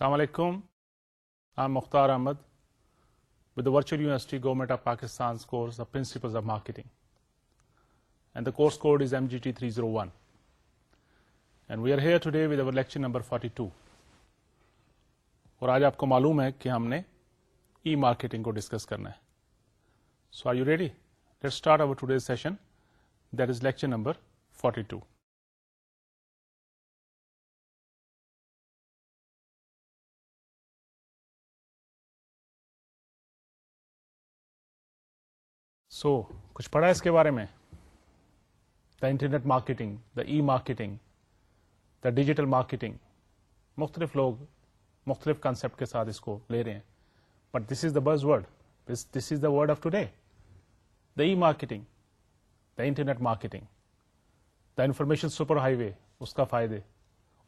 السلام علیکم۔ نام Mukhtar Ahmed with the virtual university government of Pakistan course code is M G T one we are here to اور آج آپ کو معلوم ہے کہ ہم نے ای مارکیٹنگ کو ڈسکس کرنا ہے۔ So I ready start over today session that is lecture number forty two so کچھ پڑھا اس کے بارے میں? The internet marketing the e marketing the digital marketing مختلف لوگ مختلف کانسیپٹ کے ساتھ اس کو لے رہے ہیں. But this is the buzzword this is the word of today the e marketing the internet marketing the information superhighway اس کا فائدے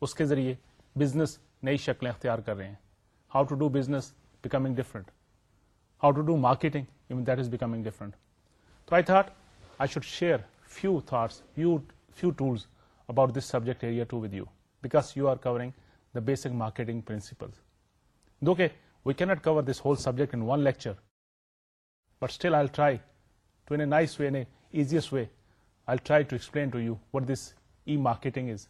اس کے ذریعے بزنس نئی شکلیں اختیار کر رہے ہیں how to do business becoming different how to do marketing that is becoming different So I thought I should share few thoughts, few tools about this subject area too with you, because you are covering the basic marketing principles. Okay, we cannot cover this whole subject in one lecture, but still I'll try to, in a nice way, in a easiest way, I'll try to explain to you what this e-marketing is.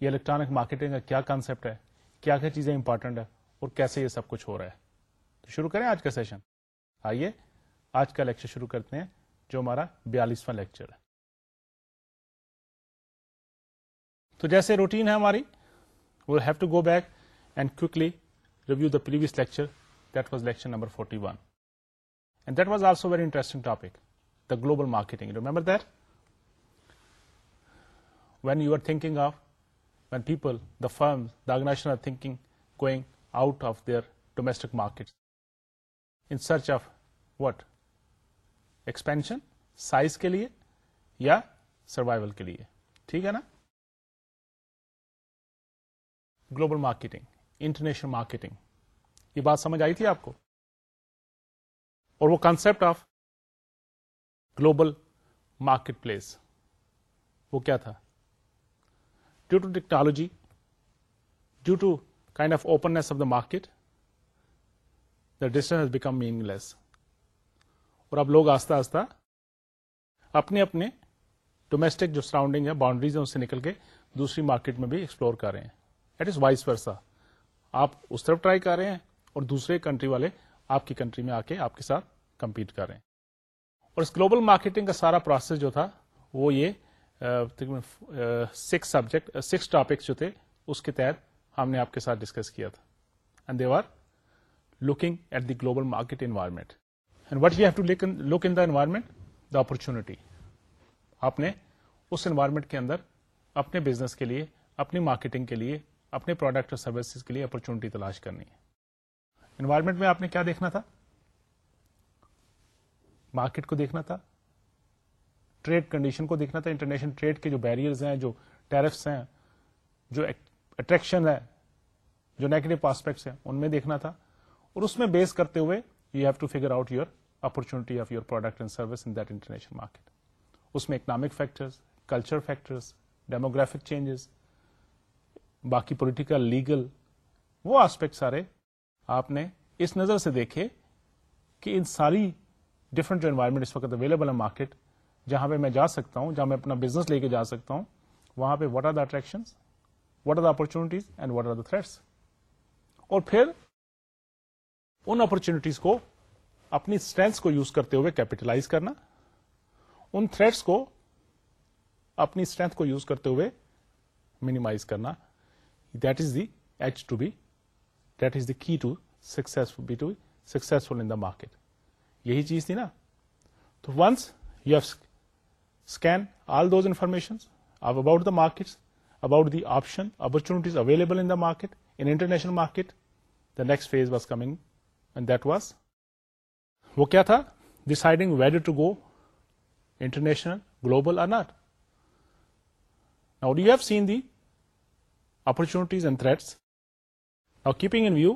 یہ electronic marketing کا کیا concept ہے کیا کیا چیزیں important ہے اور کیسے یہ سب کچھ ہو رہا ہے تو شروع کریں آج کا سیشن آئیے آج کا لیکچر شروع کرتے ہیں جو ہمارا بیالیسواں لیکچر ہے۔ تو جیسے روٹین ہے ہماری we have to go back and quickly review the previous lecture that was lecture number forty one and that was also very interesting topic the global marketing remember that when you are thinking of when people the firm the organization are thinking going out of their domestic market in search of what expansion size کے لیے یا survival کے لیے؟ ٹھیک ہے نا؟ Global marketing, international marketing, یہ بات سمجھ آئی تھی آپ کو؟ اور وہ concept of global market place وہ کیا تھا؟ Due to technology due to kind of openness of the market the distance has become meaningless اور اب لوگ آستہ آستہ اپنے اپنے ڈومیسٹک جو سراؤنڈنگ ہے باؤنڈریز ہیں، اس سے نکل کے دوسری مارکیٹ میں بھی ایکسپلور کر رہے ہیں۔ ایٹ از وائس ورسا آپ اس طرف ٹرائی کر رہے ہیں اور دوسرے کنٹری والے آپ کی کنٹری میں آ کے آپ کے ساتھ کمپیٹ کر رہے ہیں۔ اور اس گلوبل مارکیٹنگ کا سارا پروسیس جو تھا، وہ یہ سکس سبجیکٹ سکس ٹاپکس جو تھے، اس کے تحت ہم نے آپ کے ساتھ ڈسکس کیا تھا۔ And they are looking at the global market environment and what you have to look in the environment the opportunity آپ نے اس انوائرمنٹ کے اندر، اپنے بزنس کے لیے، اپنی مارکیٹنگ کے لیے، اپنے پروڈکٹ اور سروسز کے لیے اپرچونٹی تلاش کرنی ہے۔ انوائرمنٹ میں آپ نے کیا دیکھنا تھا؟ مارکیٹ کو دیکھنا تھا ٹریڈ کنڈیشن کو دیکھنا تھا انٹرنیشنل ٹریڈ کے جو بیریئرز ہیں، جو ٹیرفس ہیں، جو اٹریکشن ہے جو نیگیٹو آسپیکٹس ہیں، ان میں دیکھنا تھا۔ اور اس میں بیس کرتے ہوئے you have to figure out your opportunity of your product and service in that international market اس میں economic factors culture factors demographic changes باقی پولیٹیکل لیگل وہ آسپیکٹ سارے آپ نے اس نظر سے دیکھے کہ ان ساری ڈفرنٹ جو انوائرمنٹ اس وقت اویلیبل ہے مارکیٹ جہاں پہ میں جا سکتا ہوں، جہاں میں اپنا بزنس لے کے جا سکتا ہوں، وہاں پہ what are the attraction what are the opportunities and what are the threats اور پھر ان اپرچونیٹیز کو اپنی اسٹرینتھ کو یوز کرتے ہوئے کیپیٹلائز کرنا، ان تھریٹس کو اپنی اسٹرینتھ کو یوز کرتے ہوئے مینیمائز کرنا۔ That is the each to be that is the key to successful be to successful in the market یہی چیز تھی نا۔ تو once you have scan all those information about the market about the option opportunities available in the market in international market the next phase was coming and that was وہ کیا تھا؟ Deciding whether to go international global or not now you have seen the opportunities and threats now keeping in view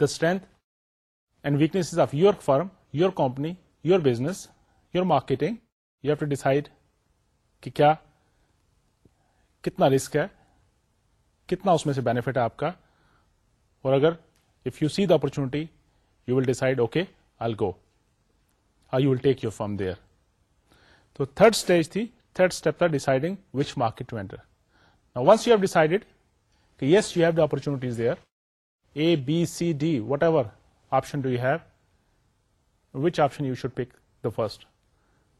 the strength and weakness of your firm your company your business your marketing you have to decide کہ کیا کتنا risk ہے، کتنا اس میں سے benefit ہے آپ کا? اور اگر if you see the opportunity you will decide okay all go I you will take your from there تو تھرڈ اسٹیج تھی تھرڈ اسٹیپ تھا deciding which market to enter once you have decided کہ yes you have the opportunities there A B C D whatever option do you have which option you should pick the first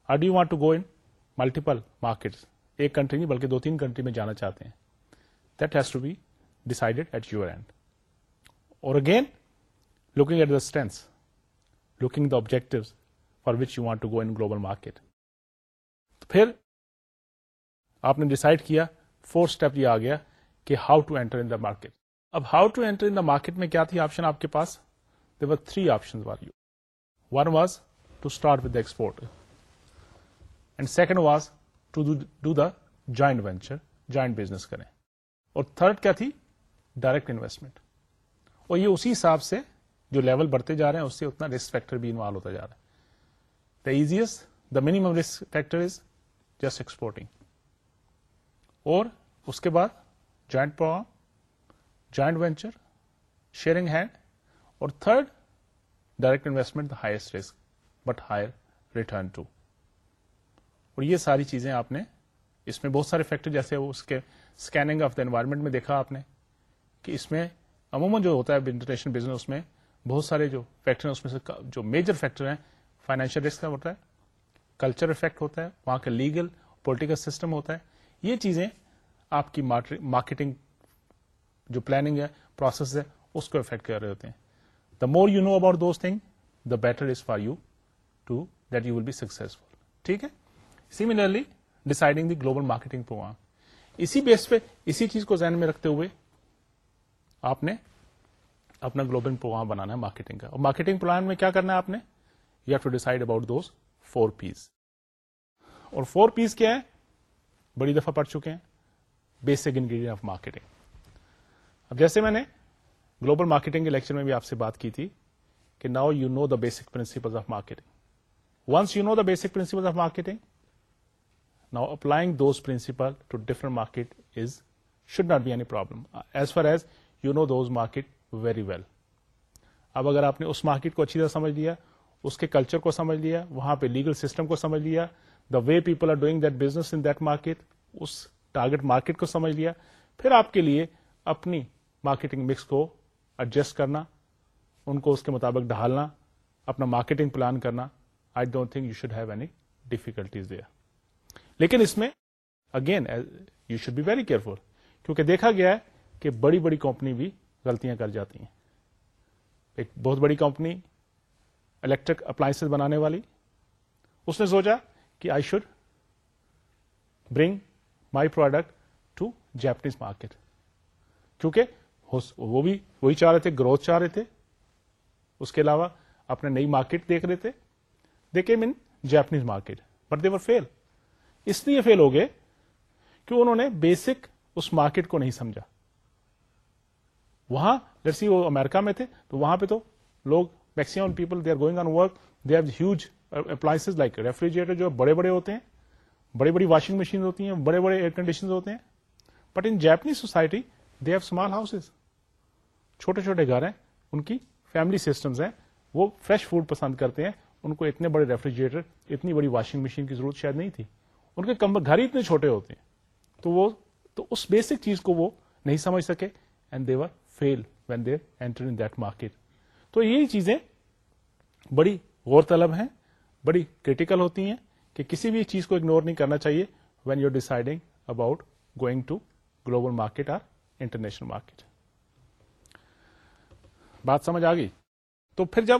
or do you want to go in multiple market ایک country نہیں بلکہ دو تین country میں جانا چاہتے ہیں that has to be decided at your end اور again looking at the stance looking the objective for which you want to go in global market پھر آپ نے ڈسائڈ کیا فورتھ اسٹیپ یہ آ گیا کہ how to enter in the market اب how to enter in the market میں کیا تھی آپشن آپ کے پاس there were three option were you one was to start with export and second was to do the joint venture joint business کریں اور third کیا تھی ڈائریکٹ انویسٹمنٹ اور یہ اسی حساب سے جو لیول بڑھتے جا رہے ہیں، اس سے اتنا رسک فیکٹر بھی انوالو ہوتا جا رہا ہے۔ The easiest the minimum risk factor is just exporting اور اس کے بعد joint program joint venture sharing hand اور third direct investment the highest risk but higher return too اور یہ ساری چیزیں آپ نے، اس میں بہت سارے فیکٹر جیسے اس کے اسکیننگ آف دا انوائرمنٹ میں دیکھا آپ نے کہ اس میں عموماً جو ہوتا ہے انٹرنیشنل بزنس میں بہت سارے جو فیکٹر ہیں، اس میں سے جو میجر فیکٹر ہیں فائنینشیل رسک کا ہوتا ہے کلچر افیکٹ ہوتا ہے، وہاں کا لیگل پولیٹیکل سسٹم ہوتا ہے۔ یہ چیزیں آپ کی مارکیٹنگ جو پلاننگ ہے پروسیس ہے، اس کو افیکٹ کر رہے ہوتے ہیں۔ The more you know about those thing the better is for you to that you will be successful ٹھیک ہے؟ Similarly deciding the global marketing program اسی بیس پہ اسی چیز کو ذہن میں رکھتے ہوئے آپ نے اپنا گلوبل پروگرام بنانا ہے مارکیٹنگ کا۔ اور مارکیٹنگ پلان میں کیا کرنا ہے آپ نے؟ You have to decide about those four P's اور فور پیس کیا ہے بڑی دفعہ پڑھ چکے ہیں۔ بیسک انگریڈینٹ آف مارکیٹنگ اب جیسے میں نے گلوبل مارکیٹنگ کے لیکچر میں بھی آپ سے بات کی تھی کہ now you know the basic principle of marketing once you know the basic principle of marketing now applying those principle to different market is should not be any problem as far as you know those market very well اب اگر آپ نے اس مارکیٹ کو اچھی طرح سمجھ لیا، اس کے کلچر کو سمجھ لیا، وہاں پہ لیگل سسٹم کو سمجھ لیا the way people are doing that business in that market us target market کو سمجھ لیا، پھر آپ کے لیے اپنی مارکیٹنگ مکس کو ایڈجسٹ کرنا، ان کو اس کے مطابق ڈھالنا، اپنا مارکیٹنگ پلان کرنا I don't think you should have any difficulties دیا لیکن اس میں again you should be very careful کیونکہ دیکھا گیا ہے کہ بڑی بڑی کمپنی بھی غلطیاں کر جاتی ہیں۔ ایک بہت بڑی کمپنی الیکٹرک اپلائنس بنانے والی، اس نے سوچا کہ I should bring my product to Japanese market کیونکہ وہ بھی وہی چاہ رہے تھے، گروتھ چاہ رہے تھے۔ اس کے علاوہ اپنے نئی مارکیٹ دیکھ رہے تھے۔ دیکھے مین Japanese market but they were fail اس لیے فیل ہو گئے کہ انہوں نے بیسک اس مارکیٹ کو نہیں سمجھا۔ وہاں جیسی وہ امیرکا میں تھے، تو وہاں پہ تو لوگ maximum people they are going on work they have huge appliance like refrigerator جو بڑے بڑے ہوتے ہیں، بڑی بڑی واشنگ مشین ہوتی ہیں، بڑے بڑے ایئر کنڈیشن ہوتے ہیں۔ But in Japanese society they have small house چھوٹے چھوٹے گھر ہیں، ان کی فیملی سسٹمز ہیں۔ وہ فریش فوڈ پسند کرتے ہیں، ان کو اتنے بڑے ریفریجریٹر اتنی بڑی واشنگ مشین کی ضرورت شاید نہیں تھی۔ ان کے گھر ہی اتنے چھوٹے ہوتے ہیں۔ تو وہ، تو اس بیسک چیز کو وہ نہیں سمجھ سکے and they were fail when they enter in that market تو یہی چیزیں بڑی غور طلب ہیں، بڑی کریٹیکل ہوتی ہیں کہ کسی بھی چیز کو اگنور نہیں کرنا چاہیے when you deciding about going to global market or international market بات سمجھ آ گئی؟ تو پھر جب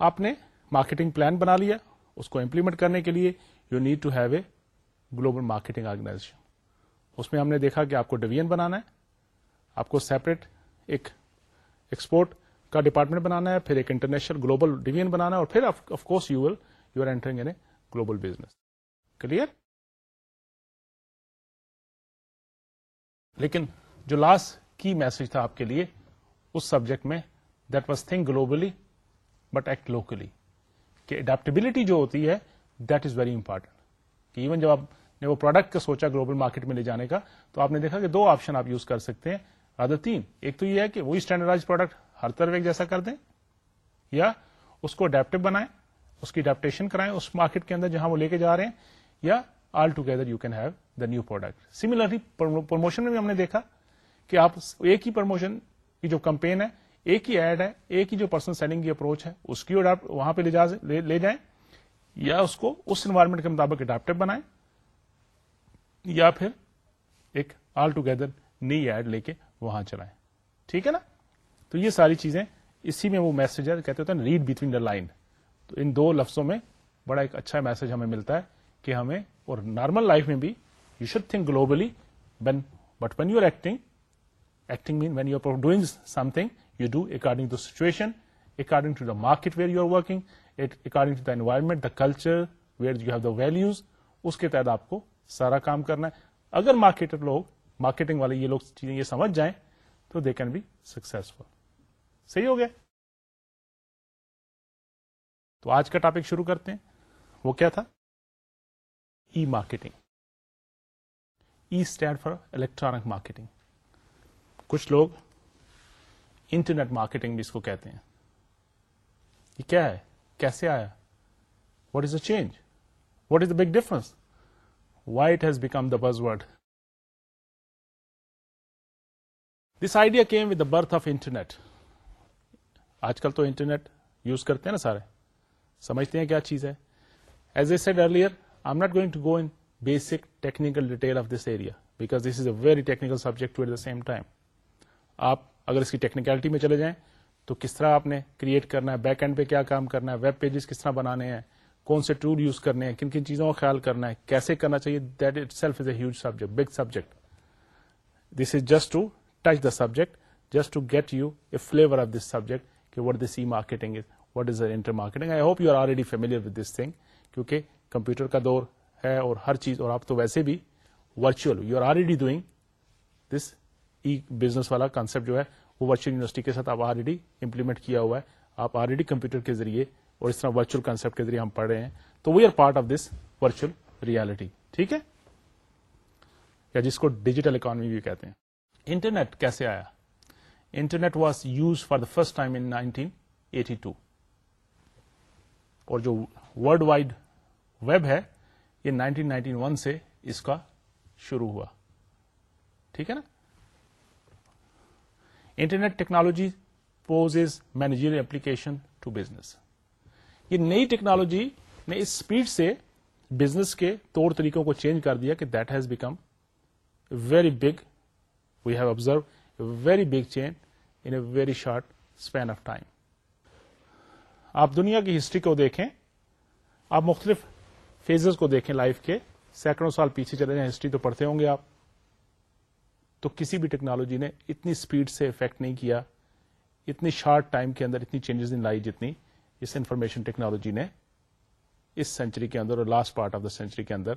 آپ نے مارکیٹنگ پلان بنا لیا، اس کو امپلیمنٹ کرنے کے لیے you need to have a global marketing organization اس میں ہم نے دیکھا کہ آپ کو ڈویژن بنانا ہے، آپ کو سیپریٹ ایک ایکسپورٹ کا ڈپارٹمنٹ بنانا ہے، پھر ایک انٹرنیشنل گلوبل ڈویژن بنانا ہے اور پھر of course you will you are entering an a global business clear لیکن جو لاسٹ کی میسج تھا آپ کے لیے، اس سبجیکٹ میں that was think globally but act locally کہ اڈیپٹیبلٹی جو ہوتی ہے دیٹ از ویری امپارٹینٹ کہ ایون جب آپ نے وہ پروڈکٹ کا سوچا گلوبل مارکیٹ میں لے جانے کا، تو آپ نے دیکھا کہ دو آپشن آپ یوز کر سکتے ہیں رادر تین ایک تو یہ ہے کہ وہی اسٹینڈرڈائز پروڈکٹ ہر طرف ایک جیسا کر دیں یا اس کو اڈیپٹو بنائیں اس کی اڈیپٹیشن کرائیں اس مارکیٹ کے اندر جہاں وہ لے کے جا رہے ہیں یا all together you can have the new product similarly promotion میں بھی ہم نے دیکھا کہ آپ ایک ہی پروموشن کی جو کمپین ہے ایک ہی ایڈ ہے ایک ہی جو پرسنل سیلنگ کی اپروچ ہے اس کی وہاں پہ لے جائیں یا اس کو اس انوائرمنٹ کے مطابق اڈاپٹو بنائیں یا پھر ایک آل ٹوگیدر نئی ایڈ لے کے وہاں چلائیں۔ ٹھیک ہے نا؟ تو یہ ساری چیزیں، اسی میں وہ میسج ہے کہتے ہوتے ہیں ریڈ بٹوین دا لائن تو ان دو لفظوں میں بڑا ایک اچھا میسج ہمیں ملتا ہے کہ ہمیں، اور نارمل لائف میں بھی you should think globally when but when you are acting acting mean when you are doing something you do according to situation according to the market where you are working according to the environment the culture where you have the values اس کے تحت آپ کو سارا کام کرنا ہے۔ اگر marketer لوگ marketing والے یہ لوگ چیزیں یہ سمجھ جائیں تو دے کین بی سکسفل صحیح ہو گیا؟ تو آج کا ٹاپک شروع کرتے ہیں. وہ کیا تھا؟ E marketing E stand for electronic marketing کچھ لوگ انٹرنیٹ مارکیٹنگ بھی اس کو کہتے ہیں. یہ کیا ہے؟ کیسے آیا؟ What is the change what is the big difference why it has become the buzzword this idea came with the birth of internet آج کل تو انٹرنیٹ یوز کرتے ہیں نا سارے۔ سمجھتے ہیں کیا چیز ہے؟ As I said earlier I am not going to go in basic technical detail of this area because this is a very technical subject to at the same time آپ اگر اس کی ٹیکنیکلٹی میں چلے جائیں تو کس طرح آپ نے کریٹ کرنا ہے؟ بیک اینڈ پہ کیا کام کرنا ہے؟ ویب پیجز کس طرح بنانے ہیں؟ کون سے ٹول یوز کرنے ہیں؟ کن کن چیزوں کا خیال کرنا ہے؟ کیسے کرنا چاہیے؟ That itself is a huge subject big subject this is just to touch the subject just to get you a flavour of this subject کہ what this E marketing is what is inter marketing I hope you are already familiar with this thing کیونکہ computer کا دور ہے اور ہر چیز اور آپ تو ویسے بھی virtual you are already doing this E business والا کانسپٹ جو ہے وہ ورچوئل یونیورسٹی کے ساتھ آپ آلریڈی امپلیمنٹ کیا ہوا ہے آپ آلریڈی کمپیوٹر کے ذریعے اور اس طرح ورچوئل کانسپٹ کے ذریعے ہم پڑھ رہے ہیں تو we are part of this virtual reality ٹھیک ہے یا جس کو ڈیجیٹل اکانمی بھی کہتے ہیں انٹرنیٹ کیسے آیا؟ Internet was use for the first time in nineteen eighty two. اور جو ورلڈ وائڈ ویب ہے، یہ نائنٹین نائنٹی ون سے اس کا شروع ہوا۔ ٹھیک ہے نا؟ Internet technology pose as manager application to business. یہ نئی ٹیکنالوجی نے اس اسپیڈ سے بزنس کے طور طریقوں کو چینج کر دیا کہ that has become very big we have observe very big change in a very short span of time آپ دنیا کی ہسٹری کو دیکھیں، آپ مختلف فیزز کو دیکھیں لائف کے، سینکڑوں سال پیچھے چلے جائیں ہسٹری تو پڑھتے ہوں گے آپ۔ تو کسی بھی ٹیکنالوجی نے اتنی اسپیڈ سے افیکٹ نہیں کیا، اتنی شارٹ ٹائم کے اندر اتنی چینجز نہیں لائی جتنی اس انفارمیشن ٹیکنالوجی نے اس سینچری کے اندر اور last part of the century کے اندر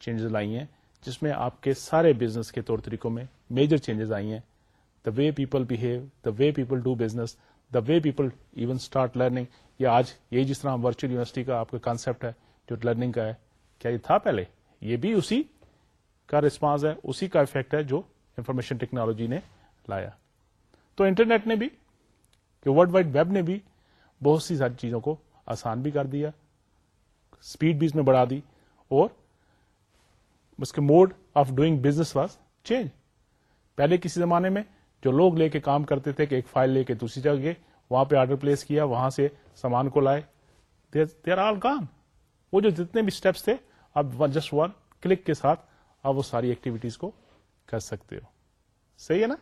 چینجز لائی ہیں۔ جس میں آپ کے سارے بزنس کے طور طریقوں میں میجر چینجز آئی ہیں. The way people behave the way people do business the way people even start learning یا آج یہی جس طرح ورچوئل یونیورسٹی کا آپ کا کانسپٹ ہے جو لرننگ کا ہے. کیا یہ تھا پہلے؟ یہ بھی اسی کا ریسپانس ہے، اسی کا افیکٹ ہے جو انفارمیشن ٹیکنالوجی نے لایا. تو انٹرنیٹ نے بھی، کہ ورلڈ وائڈ ویب نے بھی بہت سی ساری چیزوں کو آسان بھی کر دیا اسپیڈ بھی اس میں بڑھا دی اور اس کے mode of doing business was change. پہلے کسی زمانے میں جو لوگ لے کے کام کرتے تھے کہ ایک فائل لے کے دوسری جگہ گئے، وہاں پہ آرڈر پلیس کیا، وہاں سے سامان کو لائے۔ دیر آل کان وہ جو جتنے بھی اسٹیپس تھے، اب جسٹ ون کلک کے ساتھ آپ وہ ساری ایکٹیویٹیز کو کر سکتے ہو۔ صحیح ہے نا؟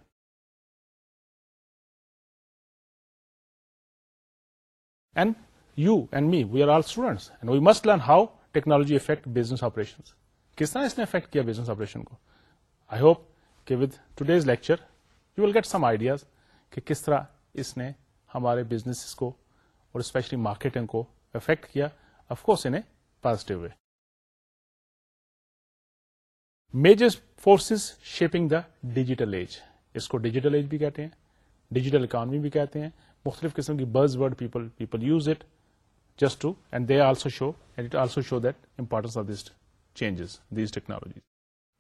And you and me we are all students we must learn how technology affect business operation کس طرح اس نے افیکٹ کیا بزنس آپریشن کو؟ آئی ہوپ کہ with today's lecture you will get some ideas کہ کس طرح اس نے ہمارے بزنس کو اور اسپیشلی مارکیٹنگ کو افیکٹ کیا۔ Of course in positive way major forces shaping the digital age اس کو ڈیجیٹل ایج بھی کہتے ہیں ڈیجیٹل اکانمی بھی کہتے ہیں۔ مختلف قسم کی buzzword people people use it just to and they also show and it also show that importance of this changes these technology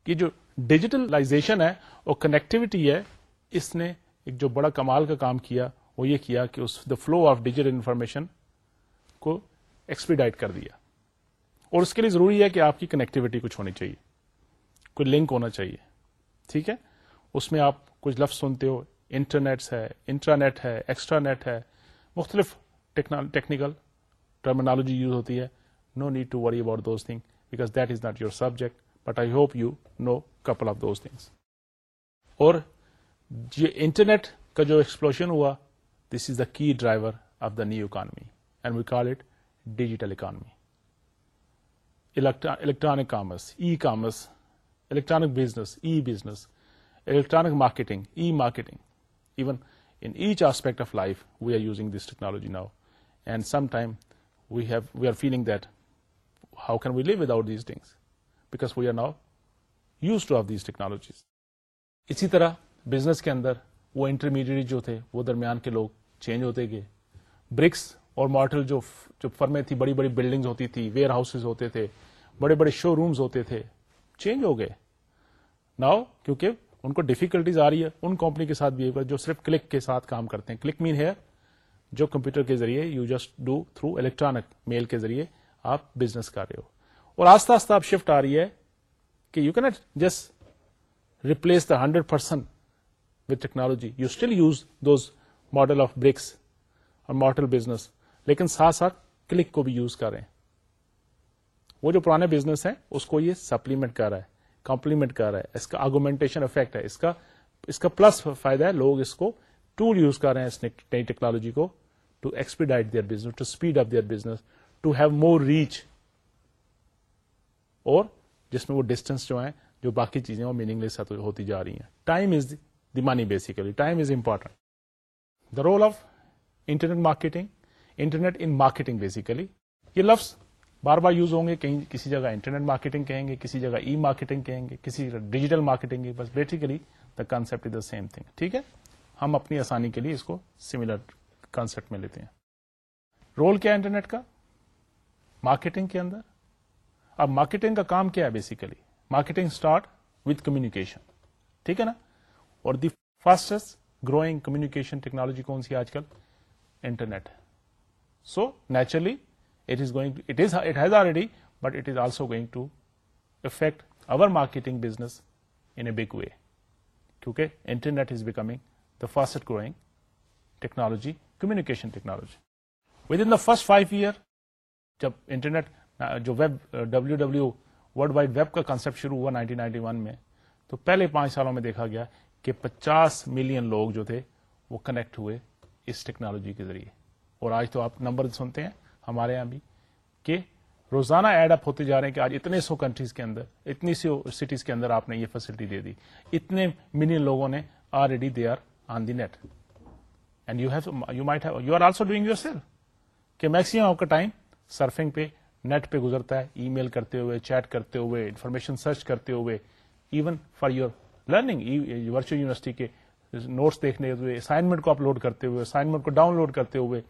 یہ جو ڈیجیٹلائزیشن ہے، اور کنیکٹوٹی ہے، اس نے ایک جو بڑا کمال کا کام کیا، وہ یہ کیا کہ اس the flow of digital information کو ایکسپیڈائٹ کر دیا. اور اس کے لیے ضروری ہے کہ آپ کی کنیکٹیوٹی کچھ ہونی چاہیے. کوئی لنک ہونا چاہیے. ٹھیک ہے؟ اس میں آپ کچھ لفظ سنتے ہو. انٹرنیٹ ہے انٹرانیٹ ہے ایکسٹرا نیٹ ہے. مختلف ٹیکنیکل ٹرمنالوجی یوز ہوتی ہے. No need to worry about those thing because that is not your subject but I hope you know couple of those things اور یہ انٹرنیٹ کا جو ایکسپلوشن ہوا this is the key driver of the new economy and we call it digital economy electronic commerce E commerce electronic business E business electronic marketing E marketing even in each aspect of life we are using this technology now and some time we have we are feeling that that how can we live without these things? Because we are now used to have these اسی طرح business کے اندر وہ intermediate جو تھے، وہ درمیان کے لوگ چینج ہوتے گئے۔ برکس اور مارٹل جو فرمیں تھی، بڑی بڑی بلڈنگز ہوتی تھی ویئر ہاؤسز ہوتے تھے، بڑے بڑے شو رومز ہوتے تھے چینج ہو گئے۔ ناؤ کیونکہ ان کو ڈیفیکلٹیز آ رہی ہے، ان کمپنی کے ساتھ بھی جو صرف کلک کے ساتھ کام کرتے ہیں۔ کلک مین ہے جو کمپیوٹر کے ذریعے you just do through electronic mail کے ذریعے آپ بزنس کر رہے ہو۔ اور آستہ آستہ آپ شفٹ آ رہی ہے کہ you can't just replace the hundred percent with technology you still use those model of bricks اور ماڈل بزنس لیکن ساتھ ساتھ کلک کو بھی یوز کر رہے ہیں۔ وہ جو پرانے بزنس ہیں، اس کو یہ سپلیمنٹ کر رہا ہے کمپلیمنٹ کر رہا ہے۔ اس کا آرگومنٹیشن افیکٹ ہے۔ اس کا اس کا پلس فائدہ ہے۔ لوگ اس کو ٹول یوز کر رہے ہیں، اس نئی ٹیکنالوجی کو to expedite their business to speed up their business to have more reach اور جس میں وہ ڈسٹینس جو ہے جو باقی چیزیں وہ میننگ لیس ہوتی جا رہی ہیں۔ Time is the money basically time is important the role of internet marketing internet in marketing basically یہ لفظ بار بار یوز ہوں گے، کہیں کسی جگہ انٹرنیٹ مارکیٹنگ کہیں گے، کسی جگہ ای مارکیٹنگ کہیں گے، کسی جگہ ڈیجیٹل مارکیٹنگ بس basically the concept is the same thing ٹھیک ہے؟ ہم اپنی آسانی کے لیے اس کو سملر کانسپٹ میں لیتے ہیں۔ رول کیا انٹرنیٹ کا؟ مارکیٹنگ کے اندر۔ اب مارکیٹنگ کا کام کیا ہے basically marketing start with communication ٹھیک ہے نا؟ اور the fastest growing communication technology کون سی آج کل؟ Internet so naturally it is going it has already but it is also going to affect our marketing business in a big way کیونکہ internet is becoming the fast growing technology communication technology within the first five year years, jab internet jo web WW World Wide Web ka concept shuru hua 1991 mein, to pehle 5 saalon mein dekha gaya کہ 50 million لوگ جو تھے وہ connect ہوئے اس technology کے ذریعے۔ اور آج تو آپ نمبر سنتے ہیں ہمارے یہاں بھی کہ روزانہ ایڈ اپ ہوتے جا رہے ہیں کہ آج اتنے سو کنٹریز کے اندر اتنی سو سٹیز کے اندر آپ نے یہ فیسلٹی دے دی۔ اتنے ملین لوگوں نے already they are on the net and you have you might you are also doing your sale کہ میکسیمم آپ کا ٹائم سرفنگ پہ، نیٹ پہ گزرتا ہے ای میل کرتے ہوئے، چیٹ کرتے ہوئے، انفارمیشن سرچ کرتے ہوئے even for your learning virtual university کے نوٹس دیکھنے ہوئے اسائنمنٹ کو اپلوڈ کرتے ہوئے اسائنمنٹ کو ڈاؤن لوڈ کرتے ہوئے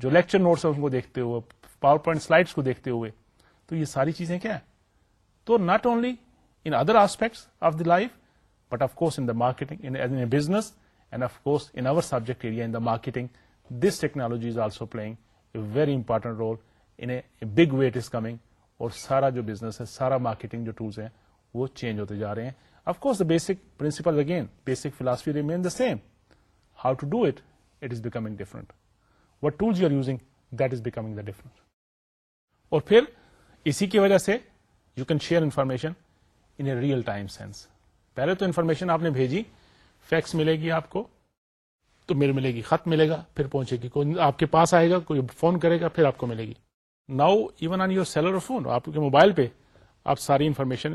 جو لیکچر نوٹس ہیں ان کو دیکھتے ہوئے پاور پوائنٹ سلائڈس کو دیکھتے ہوئے، تو یہ ساری چیزیں کیا ہیں؟ تو not only in other aspects of the life but of course in the marketing in business and of course in our subject area in the marketing this technology is also playing very important role in a big weight is coming اور سارا جو business ہے، سارا marketing جو tools ہیں، وہ change ہوتے جا رہے ہیں۔ Of course the basic principle again basic philosophy remain the same how to do it it is becoming different what tools you are using that is becoming the different اور پھر اسی کی وجہ سے you can share information in a real time sense پہلے تو information آپ نے بھیجی فیکس ملے گی آپ کو۔ تو میرے ملے گی، خط ملے گا، پھر پہنچے گی۔ کوئی آپ کے پاس آئے گا، کوئی فون کرے گا، پھر آپ کو ملے گی۔ Now even on your cellular phone آپ کے موبائل پہ آپ ساری انفارمیشن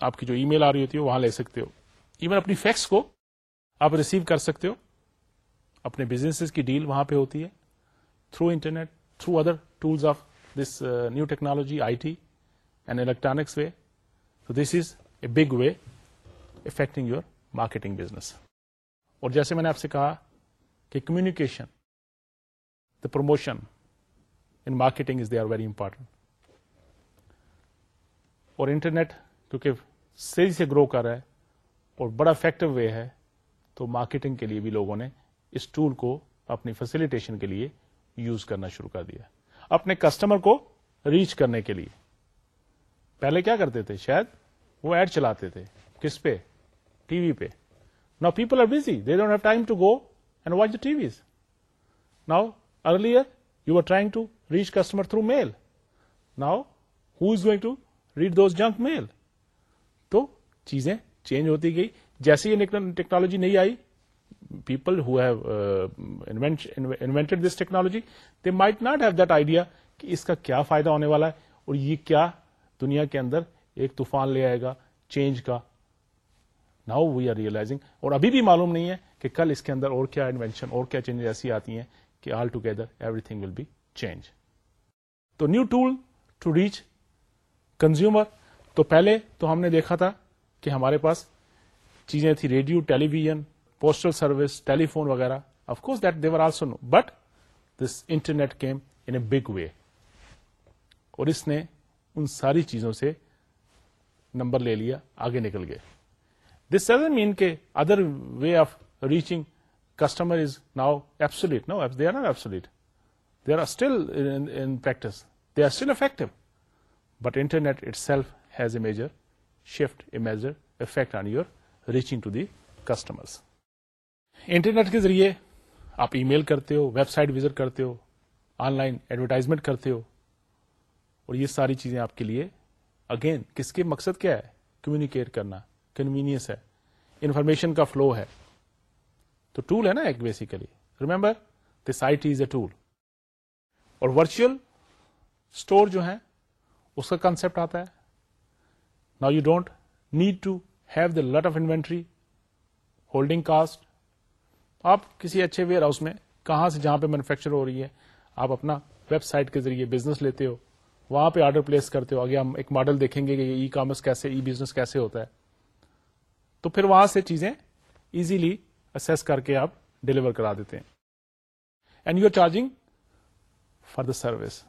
آپ کی جو ای میل آ رہی ہوتی ہے وہاں لے سکتے ہو۔ ایون اپنی فیکس کو آپ ریسیو کر سکتے ہو۔ اپنے بزنس کی ڈیل وہاں پہ ہوتی ہے۔ Through internet through other tools of this new technology I T and electronics way تو this is a big way affecting your marketing business اور جیسے میں نے آپ سے کہا کہ communication the promotion in marketing is they are very important اور انٹرنیٹ کیونکہ سیزی سے گرو کر رہا ہے اور بڑا افیکٹو وے ہے، تو مارکیٹنگ کے لیے بھی لوگوں نے اس ٹول کو اپنی فیسلٹیشن کے لیے یوز کرنا شروع کر دیا۔ اپنے کسٹمر کو ریچ کرنے کے لیے۔ پہلے کیا کرتے تھے؟ شاید وہ ایڈ چلاتے تھے۔ کس پہ؟ ٹی وی پہ۔ نا people are busy they don't have time to go and watch the T Vs now earlier you are trying to reach customer through mail now who is going to read those junk mail تو چیزیں change ہوتی گئی۔ جیسے یہ technology نہیں آئی people who have invented this technology they might not have that idea کہ اس کا کیا فائدہ ہونے والا ہے اور یہ کیا دنیا کے اندر ایک طوفان لے آئے گا چینج کا۔ ناؤ وی آر ریئلائزنگ اور ابھی بھی معلوم نہیں ہے کہ کل اس کے اندر اور کیا انوینشن اور کیا چینج ایسی آتی ہیں کہ all together everything will be change تو new tool to reach consumer تو پہلے تو ہم نے دیکھا تھا کہ ہمارے پاس چیزیں تھی radio television postal service telephone وغیرہ of course that they were also no but this internet came in a big way اور اس نے ان ساری چیزوں سے نمبر لے لیا، آگے نکل گئے۔ دس ڈزن مین کے other way of reaching customer is now obsolete no they are not obsolete they are still in practice they are still effective but internet itself has a major shift a major effect on your reaching to the customers internet کے ذریعے آپ email کرتے ہو website visit کرتے ہو online advertisement کرتے ہو اور یہ ساری چیزیں آپ کے لیے اگین کس کے مقصد کیا ہے کمیونیکیٹ کرنا کنوینئنس ہے. انفارمیشن کا فلو ہے. تو ٹول ہے نا ایک basically remember this I T is a tool اور ورچوئل اسٹور جو ہے اس کا کنسپٹ آتا ہے. نا you don't need to have the lot of inventory holding cost آپ کسی اچھے ویئر ہاؤس میں کہاں سے جہاں پہ مینوفیکچر ہو رہی ہے، آپ اپنا ویب سائٹ کے ذریعے بزنس لیتے ہو. وہاں پہ آرڈر پلیس کرتے ہو. آگے ہم ایک ماڈل دیکھیں گے کہ ای کامرس کیسے ای بزنس کیسے ہوتا ہے. تو پھر وہاں سے چیزیں ایزیلی اسس کر کے آپ ڈلیور کرا دیتے ہیں. And you are charging for the service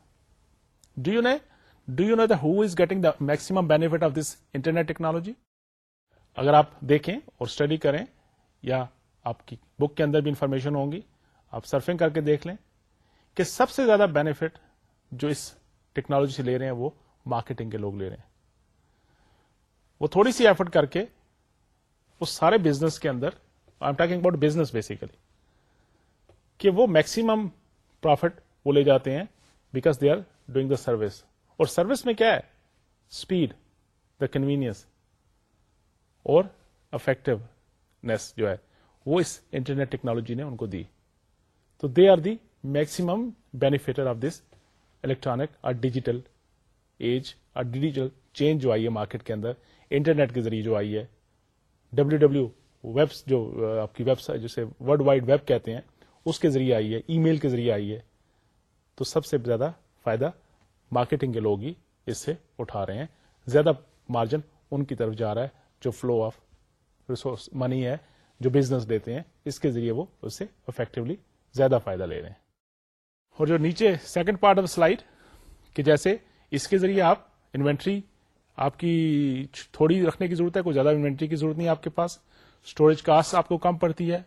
do you know do you know the who is getting the maximum benefit of this internet technology اگر آپ دیکھیں اور اسٹڈی کریں یا آپ کی بک کے اندر بھی انفارمیشن ہوں گی، آپ سرفنگ کر کے دیکھ لیں کہ سب سے زیادہ بینیفٹ جو اس ٹیکنالوجی سے لے رہے ہیں وہ مارکیٹنگ کے لوگ لے رہے ہیں۔ وہ تھوڑی سی ایفرٹ کر کے اس سارے بزنس کے اندر I am talking about business basically کہ وہ میکسیمم پروفٹ وہ لے جاتے ہیں because they are doing the service اور سروس میں کیا ہے? اسپیڈ دا کنوینئنس اور افیکٹونیس جو ہے، وہ اس انٹرنیٹ ٹیکنالوجی نے ان کو دی. تو they are the maximum benefiter of this electronic اور ڈیجیٹل ایج اور ڈیجیٹل چینج جو آئی ہے مارکیٹ کے اندر انٹرنیٹ کے ذریعے جو آئی ہے ڈبلو ڈبلو ویب جو آپ کی ویب سائٹ جسے ورلڈ وائڈ ویب کہتے ہیں، اس کے ذریعے آئی ہے ای میل کے ذریعے آئی ہے۔ تو سب سے زیادہ فائدہ مارکیٹنگ کے لوگ ہی اس سے اٹھا رہے ہیں۔ زیادہ مارجن ان کی طرف جا رہا ہے جو فلو آف ریسورس منی ہے، جو بزنس دیتے ہیں۔ اس کے ذریعے وہ اس سے افیکٹولی زیادہ فائدہ لے رہے ہیں۔ اور جو نیچے سیکنڈ پارٹ آف سلائڈ کہ جیسے اس کے ذریعے آپ انوینٹری آپ کی تھوڑی رکھنے کی ضرورت ہے، کوئی زیادہ انوینٹری کی ضرورت نہیں آپ کے پاس۔ اسٹوریج کاسٹ آپ کو کم پڑتی ہے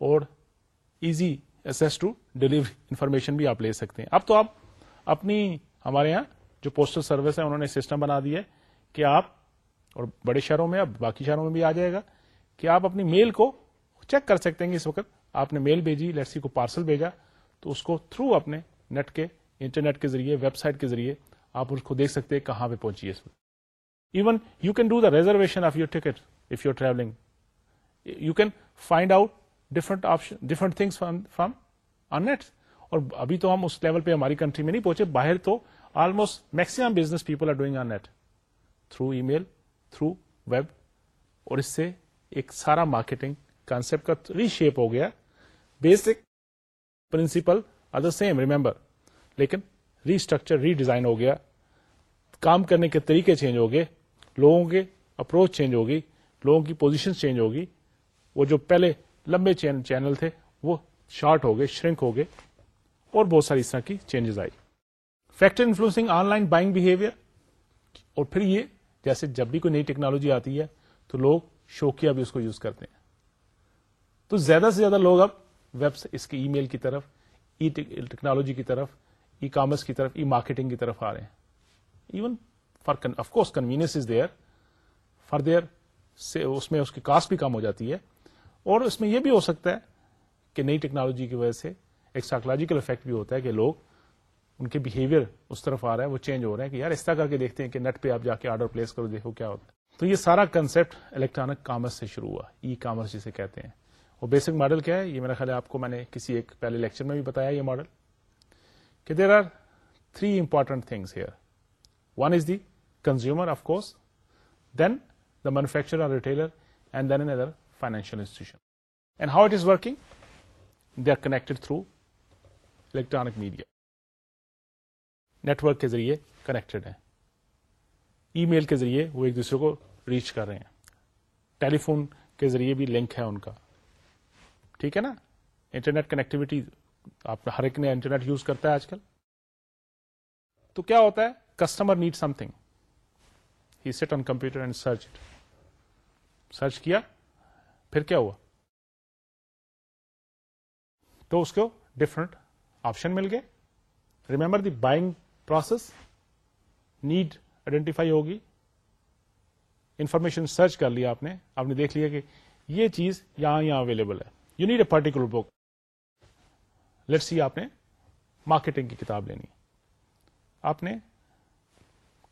اور easy access to delivery information بھی آپ لے سکتے ہیں۔ اب تو آپ اپنی، ہمارے یہاں جو پوسٹل سروس ہے، انہوں نے سسٹم بنا دیا ہے کہ آپ، اور بڑے شہروں میں، اب باقی شہروں میں بھی آ جائے گا کہ آپ اپنی میل کو چیک کر سکتے ہیں کہ اس وقت آپ نے میل بھیجی لیٹسی کو پارسل بھیجا، تو اس کو تھرو اپنے نیٹ کے انٹرنیٹ کے ذریعے ویب سائٹ کے ذریعے آپ اس کو دیکھ سکتے ہیں کہاں پہ پہنچی ہے اس وقت۔ Even you can do the reservation of your ticket if you traveling you can find out different option different things from on net اور ابھی تو ہم اس لیول پہ ہماری کنٹری میں نہیں پہنچے باہر تو almost maximum business people are doing on net through email through web اور اس سے ایک سارا مارکیٹنگ کانسپٹ کا ری شیپ ہو گیا basic principle are the same remember لیکن ری اسٹرکچر ری ڈیزائن ہو گیا کام کرنے کے طریقے چینج ہو گئے لوگوں کے اپروچ چینج ہوگی، لوگوں کی پوزیشن چینج ہوگی۔ وہ جو پہلے لمبے چینل تھے، وہ شارٹ ہو گئے شرنک ہو گئے اور بہت ساری اس طرح کی چینجز آئی۔ Factor influencing online buying behaviour اور پھر یہ جیسے جب بھی کوئی نئی ٹیکنالوجی آتی ہے، تو لوگ شوقیہ بھی اس کو یوز کرتے ہیں۔ تو زیادہ سے زیادہ لوگ اب ویب اس کی ای میل کی طرف ای ٹیکنالوجی کی طرف ای کامرس کی طرف ای مارکیٹنگ کی طرف آ رہے ہیں۔ Even for of course convenience is there for there اس میں اس کی کاسٹ بھی کم ہو جاتی ہے. اور اس میں یہ بھی ہو سکتا ہے کہ نئی ٹیکنالوجی کی وجہ سے ایک سائکولوجیکل افیکٹ بھی ہوتا ہے کہ لوگ ان کے بہیویئر اس طرف آ رہا ہے، وہ چینج ہو رہے ہیں کہ یار اس طرح کر کے دیکھتے ہیں کہ نیٹ پہ آپ جا کے آرڈر پلیس کرو، دیکھو کیا ہوتا ہے۔ تو یہ سارا کنسپٹ الیکٹرانک کامرس سے شروع ہوا ای کامرس جسے کہتے ہیں۔ وہ بیسک ماڈل کیا ہے؟ یہ میرا خیال ہے آپ کو میں نے کسی ایک پہلے لیکچر میں بھی بتایا یہ ماڈل کہ there are three important things here one is the consumer of course then the manufacture retailer and then another financial institution and how it is working they are connected through electronic media network کے ذریعے connected ہیں ای میل کے ذریعے وہ ایک دوسرے کو reach کر رہے ہیں ٹیلی فون کے ذریعے بھی لنک ہے ان کا ٹھیک ہے نا انٹرنیٹ کنیکٹیوٹی آپ ہر ایک نے انٹرنیٹ یوز کرتا ہے آج کل تو کیا ہوتا ہے customer need something he sit on computer and search search کیا پھر کیا ہوا تو اس کو ڈفرنٹ آپشن مل گئے remember the buying process need identify ہوگی انفارمیشن سرچ کر لیا آپ نے آپ نے دیکھ لیا کہ یہ چیز یہاں یہاں اویلیبل ہے you need a particular book let see آپ نے مارکیٹنگ کی کتاب لینی آپ نے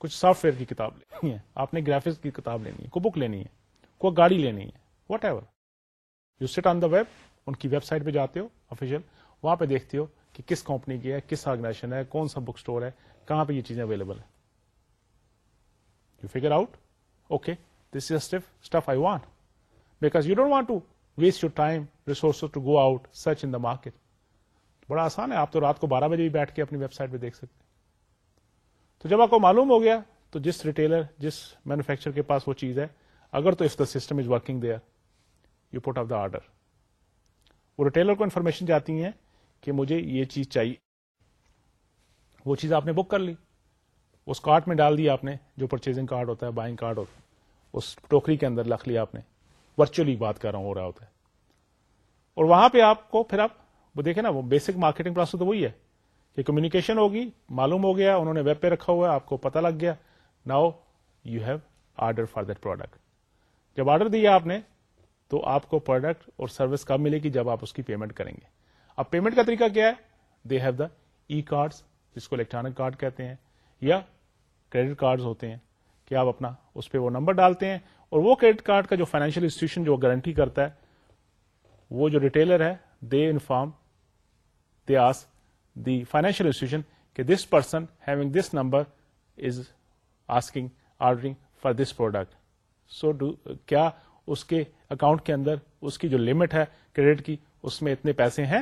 کچھ سافٹ ویئر کی کتاب لینی ہے۔ آپ نے گرافکس کی کتاب لینی ہے، کوئی بک لینی ہے، کوئی گاڑی لینی ہے whatever you sit on the web ان کی ویب سائٹ پہ جاتے ہو آفیشیل وہاں پہ دیکھتے ہو کہ کس کمپنی کی ہے، کس آرگنائزیشن ہے، کون سا بک اسٹور ہے، کہاں پہ یہ چیزیں اویلیبل ہے you figure out okay this is stuff I want because you don't want to waste your time resource to go out search in the market بڑا آسان ہے، آپ تو رات کو بارہ بجے بھی بیٹھ کے اپنی ویب سائٹ پہ دیکھ سکتے تو جب آپ کو معلوم ہو گیا تو جس ریٹیلر جس مینوفیکچر کے پاس وہ چیز ہے، اگر تو if the system is working there you put of the order وہ ریٹیلر کو انفارمیشن جاتی ہیں کہ مجھے یہ چیز چاہیے۔ وہ چیز آپ نے بک کر لی۔ اس کارٹ میں ڈال دیا آپ نے، جو پرچیزنگ کارڈ ہوتا ہے بائنگ کارڈ ہوتا ہے۔ اس ٹوکری کے اندر لکھ لیا آپ نے۔ ورچولی بات کر رہا ہوں، ہو رہا ہوتا ہے۔ اور وہاں پہ آپ کو پھر آپ، وہ دیکھیں نا، وہ بیسک مارکیٹنگ پروسیس تو وہی ہے۔ کہ کمیونیکیشن ہوگی، معلوم ہو گیا، انہوں نے ویب پہ رکھا ہوا ہے، آپ کو پتا لگ گیا. Now you have order for that product جب آرڈر دیا آپ نے، تو آپ کو پروڈکٹ اور سروس کب ملے گی؟ جب آپ اس کی پیمنٹ کریں گے. اب پیمنٹ کا طریقہ کیا ہے؟ They have the e card جس کو الیکٹرانک کارڈ کہتے ہیں، یا کریڈٹ کارڈ ہوتے ہیں، کہ آپ اپنا اس پہ وہ نمبر ڈالتے ہیں، اور وہ کریڈٹ کارڈ کا جو فائنینشیل انسٹیٹیوشن جو گارنٹی کرتا ہے، وہ جو ریٹیلر ہے they inform they ask the financial institution کہ this person having this number is asking ordering for this product so do کیا اس کے اکاؤنٹ کے اندر اس کی جو لمٹ ہے کریڈٹ کی، اس میں اتنے پیسے ہیں؟